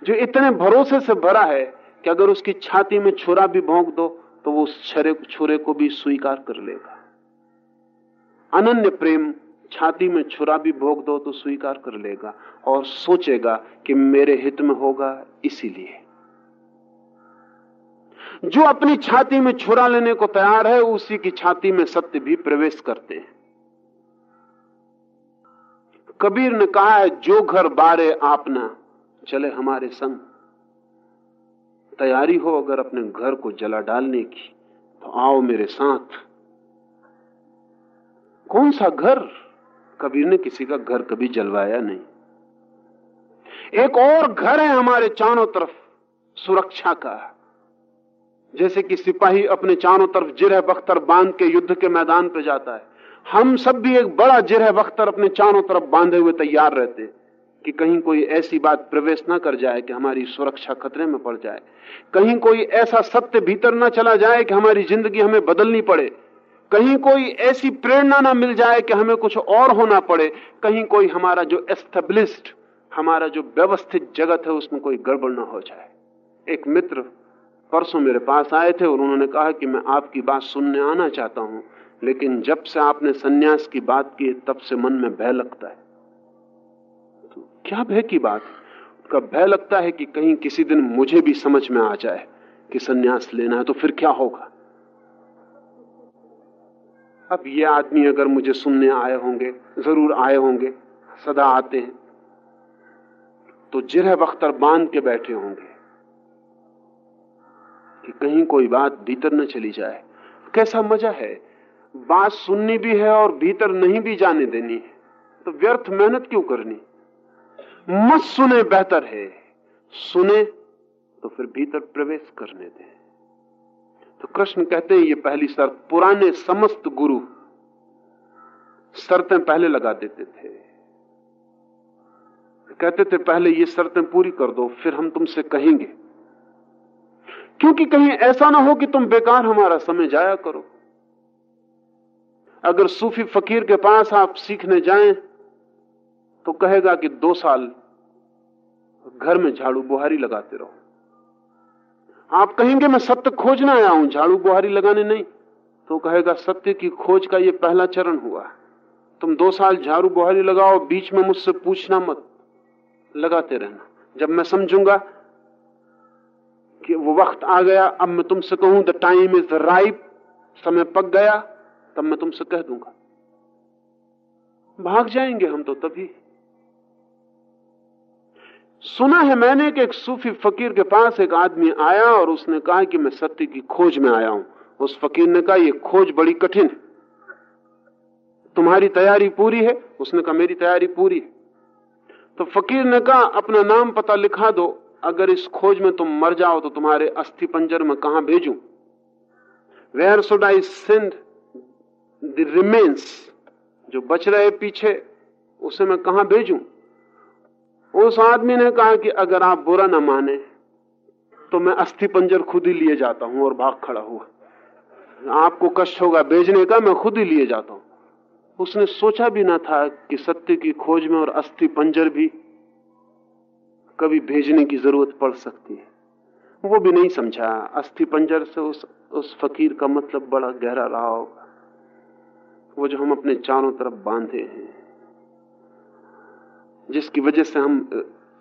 जो इतने भरोसे से भरा है कि अगर उसकी छाती में छुरा भी भोंक दो तो वो उस छरे, छुरे को भी स्वीकार कर लेगा। अनन्य प्रेम, छाती में छुरा भी भोग दो तो स्वीकार कर लेगा और सोचेगा कि मेरे हित में होगा, इसीलिए। जो अपनी छाती में छुरा लेने को तैयार है, उसी की छाती में सत्य भी प्रवेश करते हैं। कबीर ने कहा है, जो घर बारे आपना चले, हमारे संग तैयारी हो अगर अपने घर को जला डालने की तो आओ मेरे साथ। कौन सा घर? कबीर ने किसी का घर कभी जलवाया नहीं। एक और घर है हमारे चारों तरफ़ सुरक्षा का। जैसे कि सिपाही अपने चारों तरफ़ जिरह बख्तर बाँध के युद्ध के मैदान पर जाता है। हम सब भी एक बड़ा जिरह बख्तर अपने चारों तरफ़ बांधे हुए तैयार रहते कि कहीं कोई ऐसी बात प्रवेश ना कर जाए कि हमारी सुरक्षा खतरे में पड़ जाए। कहीं कोई ऐसा सत्य भीतर ना चला जाए कि हमारी ज़िंदगी हमें बदलनी पड़े। कहीं कोई ऐसी प्रेरणा ना मिल जाए कि हमें कुछ और होना पड़े। कहीं कोई हमारा जो एस्टेब्लिश्ड हमारा जो व्यवस्थित जगत है, उसमें कोई गड़बड़ ना हो जाए। एक मित्र परसों मेरे पास आए थे और उन्होंने कहा कि मैं आपकी बात सुनने आना चाहता हूँ, लेकिन जब से आपने सन्यास की बात की तब से मन में भय लगता है। तो क्या भय की बात का भय लगता है कि कहीं किसी दिन मुझे भी समझ में आ जाए कि सन्यास लेना है तो फिर क्या होगा? अब ये आदमी अगर मुझे सुनने आए होंगे, ज़रूर आए होंगे, सदा आते हैं। तो जिरह बख्तर बाँध के बैठे होंगे। कि कहीं कोई बात भीतर न चली जाए। कैसा मज़ा है? बात सुननी भी है और भीतर नहीं भी जाने देनी है। तो व्यर्थ मेहनत क्यों करनी? मत सुने बेहतर है। सुने तो फिर भीतर प्रवेश करने दें। तो कृष्ण कहते हैं, ये पहली शर्त, पुराने समस्त गुरु शर्तें पहले लगा देते थे। कहते थे, पहले ये शर्तें पूरी कर दो, फिर हम तुमसे कहेंगे। क्योंकि कहीं ऐसा ना हो कि तुम बेकार हमारा समय जाया करो। अगर सूफी फकीर के पास आप सीखने जाएँ तो कहेगा कि दो साल घर में झाड़ू बुहारी लगाते रहो। आप कहेंगे, मैं सत्य खोजना आया हूँ, झाड़ू बुहारी लगाने नहीं। तो कहेगा, सत्य की खोज का यह पहला चरण हुआ तुम दो साल झाड़ू बुहारी लगाओ, बीच में मुझसे पूछना मत, लगाते रहना। जब मैं समझूँगा कि वो वक्त आ गया, अब मैं तुमसे कहूँ द टाइम इज़ राइप समय पक गया, तब मैं तुमसे कह दूँगा। भाग जाएँगे हम तो तभी। सुना है मैंने कि एक सूफी फकीर के पास एक आदमी आया और उसने कहा कि मैं सत्य की खोज में आया हूँ। उस फकीर ने कहा यह खोज बड़ी कठिन है। तुम्हारी तैयारी पूरी है? उसने कहा, मेरी तैयारी पूरी है। तो फकीर ने कहा, अपना नाम पता लिखा दो। अगर इस खोज में तुम मर जाओ तो तुम्हारे अस्थि पंजर में कहा भेजू? Where should I send the remains जो बच रहे पीछे, उसे मैं कहा भेजू? उस आदमी ने कहा कि अगर आप बुरा ना माने तो मैं अस्थि पंजर खुद ही लिए जाता हूँ और भाग खड़ा हुआ। आपको कष्ट होगा, भेजने का मैं खुद ही लिए जाता हूँ। उसने सोचा भी ना था कि सत्य की खोज में और अस्थि पंजर भी कभी भेजने की ज़रूरत पड़ सकती है। वो भी नहीं समझा। अस्थि पंजर से उस उस फकीर का मतलब बड़ा गहरा रहा होगा। वो जो हम अपने चारों तरफ़ बांधे हैं, जिसकी वजह से हम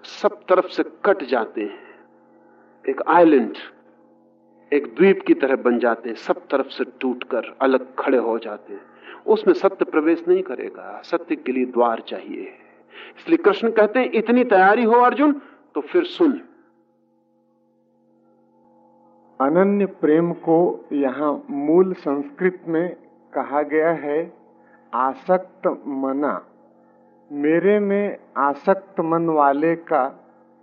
सब तरफ़ से कट जाते हैं। एक आइलैंड, एक द्वीप की तरह बन जाते हैं। सब तरफ़ से टूटकर अलग खड़े हो जाते हैं। उसमें सत्य प्रवेश नहीं करेगा। सत्य के लिए द्वार चाहिए। इसलिए कृष्ण कहते हैं, इतनी तैयारी हो अर्जुन तो फिर सुन। अनन्य प्रेम को यहाँ मूल संस्कृत में कहा गया है आसक्त मना। मेरे में आसक्त मन वाले का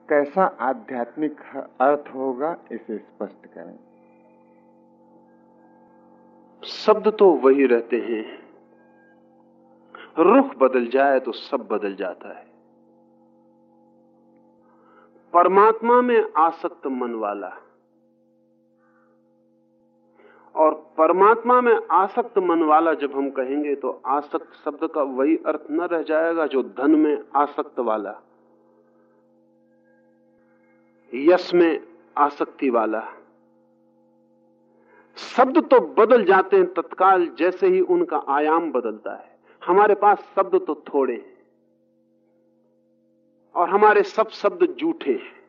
कैसा आध्यात्मिक अर्थ होगा इसे स्पष्ट करें। शब्द तो वही रहते हैं। रुख बदल जाए तो सब बदल जाता है। परमात्मा में आसक्त मन वाला और परमात्मा में आसक्त मन वाला जब हम कहेंगे तो आसक्त शब्द का वही अर्थ न रह जाएगा जो धन में आसक्त वाला। यश में आसक्ति वाला। शब्द तो बदल जाते हैं तत्काल जैसे ही उनका आयाम बदलता है। हमारे पास शब्द तो थोड़े हैं। और हमारे सब शब्द झूठे हैं।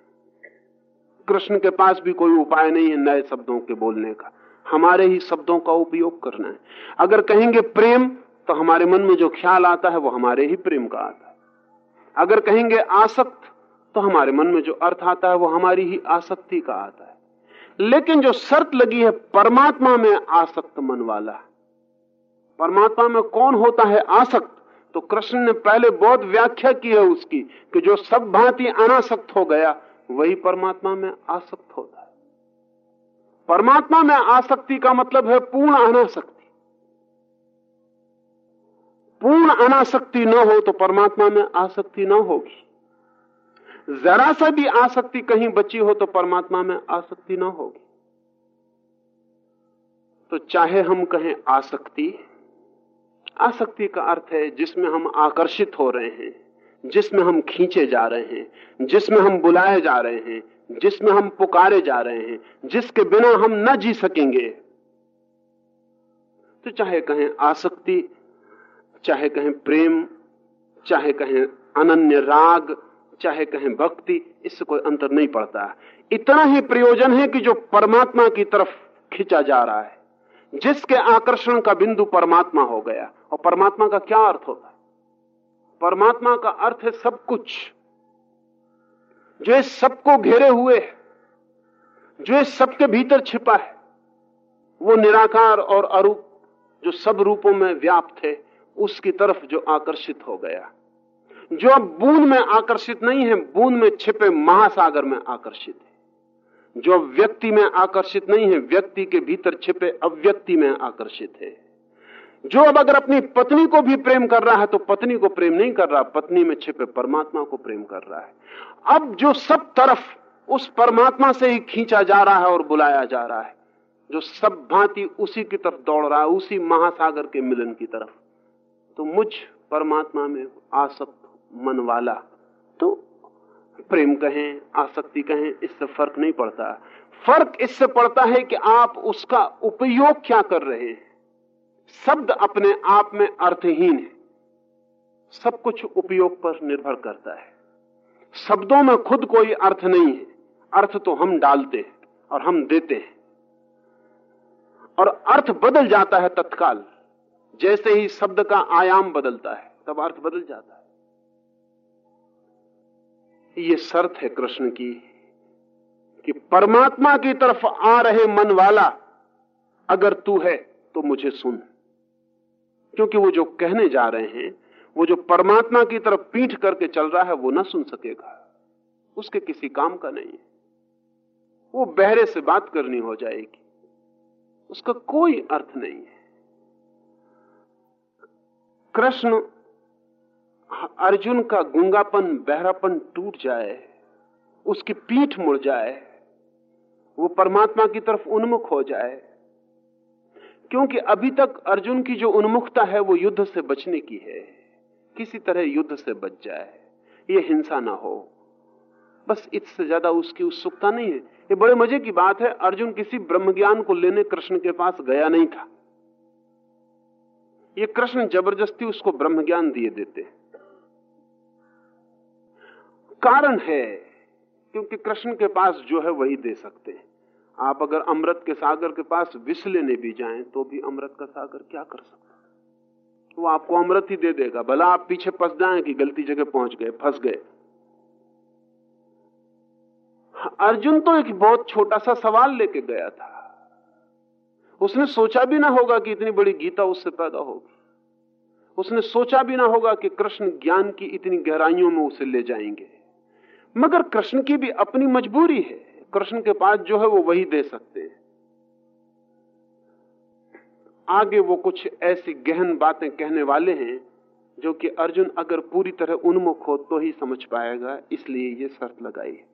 कृष्ण के पास भी कोई उपाय नहीं है नए शब्दों के बोलने का। हमारे ही शब्दों का उपयोग करना है। अगर कहेंगे प्रेम तो हमारे मन में जो ख्याल आता है, वो हमारे ही प्रेम का आता है। अगर कहेंगे आसक्त तो हमारे मन में जो अर्थ आता है, वो हमारी ही आसक्ति का आता है। लेकिन जो शर्त लगी है, परमात्मा में आसक्त मन वाला। परमात्मा में कौन होता है आसक्त? तो कृष्ण ने पहले बहुत व्याख्या की है उसकी कि जो सब भांति अनासक्त हो गया, वही परमात्मा में आसक्त होता है परमात्मा में आसक्ति का मतलब है पूर्ण अनासक्ति। पूर्ण अनासक्ति न हो तो परमात्मा में आसक्ति न होगी। जरा सा भी आसक्ति कहीं बची हो तो परमात्मा में आसक्ति न होगी। तो चाहे हम कहें आसक्ति आसक्ति का अर्थ है जिसमें हम आकर्षित हो रहे हैं, जिसमें हम खींचे जा रहे हैं, जिसमें हम बुलाए जा रहे हैं, जिसमें हम पुकारे जा रहे हैं, जिसके बिना हम न जी सकेंगे। तो चाहे कहें आसक्ति, चाहे कहें प्रेम, चाहे कहें अनन्य राग, चाहे कहें भक्ति, इससे कोई अंतर नहीं पड़ता। इतना ही प्रयोजन है कि जो परमात्मा की तरफ़ खींचा जा रहा है, जिसके आकर्षण का बिंदु परमात्मा हो गया। और परमात्मा का क्या अर्थ होता है? परमात्मा का अर्थ है सब कुछ। जो इस सबको घेरे हुए है, जो इस सबके भीतर छिपा है, वो निराकार और अरूप, जो सब रूपों में व्याप्त है, उसकी तरफ़ जो आकर्षित हो गया। जो अब बूंद में आकर्षित नहीं है, बूंद में छिपे महासागर में आकर्षित है। जो व्यक्ति में आकर्षित नहीं है, व्यक्ति के भीतर छिपे अव्यक्ति में आकर्षित है। जो अब अगर अपनी पत्नी को भी प्रेम कर रहा है तो पत्नी को प्रेम नहीं कर रहा, पत्नी में छिपे परमात्मा को प्रेम कर रहा है। अब जो सब तरफ़ उस परमात्मा से ही खींचा जा रहा है और बुलाया जा रहा है, जो सब भांति उसी की तरफ़ दौड़ रहा है, उसी महासागर के मिलन की तरफ़ तो मुझ परमात्मा में आसक्त मन वाला तो प्रेम कहें, आसक्ति कहें, इससे फ़र्क नहीं पड़ता। फ़र्क इससे पड़ता है कि आप उसका उपयोग क्या कर रहे हैं। शब्द अपने आप में अर्थहीन है। सब कुछ उपयोग पर निर्भर करता है। शब्दों में खुद कोई अर्थ नहीं है। अर्थ तो हम डालते हैं और हम देते हैं। और अर्थ बदल जाता है तत्काल। जैसे ही शब्द का आयाम बदलता है, तब अर्थ बदल जाता है। ये शर्त है कृष्ण की कि परमात्मा की तरफ़ आ रहे मन वाला, अगर तू है तो मुझे सुन। क्योंकि वो जो कहने जा रहे हैं, वो जो परमात्मा की तरफ़ पीठ करके चल रहा है, वो ना सुन सकेगा। उसके किसी काम का नहीं है। वो बहरे से बात करनी हो जाएगी। उसका कोई अर्थ नहीं है। कृष्ण, अर्जुन का गुंगापन, बहरापन टूट जाए, उसकी पीठ मुड़ जाए, वो परमात्मा की तरफ़ उन्मुख हो जाए क्योंकि अभी तक अर्जुन की जो उन्मुखता है वो युद्ध से बचने की है। किसी तरह युद्ध से बच जाए, ये हिंसा ना हो। बस इससे ज़्यादा उसकी उत्सुकता नहीं है। ये बड़े मज़े की बात है, अर्जुन किसी ब्रह्म ज्ञान को लेने कृष्ण के पास गया नहीं था। ये कृष्ण ज़बरदस्ती उसको ब्रह्म ज्ञान दिए देते कारण है, क्योंकि कृष्ण के पास जो है वही दे सकते हैं। आप अगर अमृत के सागर के पास विष लेने भी जाएँ तो भी अमृत का सागर क्या कर सकता वो आपको अमृत ही दे देगा। भला आप पीछे फंस जाएँ कि गलती जगह पहुँच गए, फंस गए। अर्जुन तो एक बहुत छोटा सा सवाल लेके गया था। उसने सोचा भी ना होगा कि इतनी बड़ी गीता उससे पैदा होगी। उसने सोचा भी ना होगा कि कृष्ण ज्ञान की इतनी गहराइयों में उसे ले जाएँगे। मगर कृष्ण की भी अपनी मजबूरी है। कृष्ण के पास जो है वो वही दे सकते हैं। आगे वो कुछ ऐसी गहन बातें कहने वाले हैं जो कि अर्जुन अगर पूरी तरह उन्मुख हो तो ही समझ पाएगा, इसलिए ये शर्त लगाई है।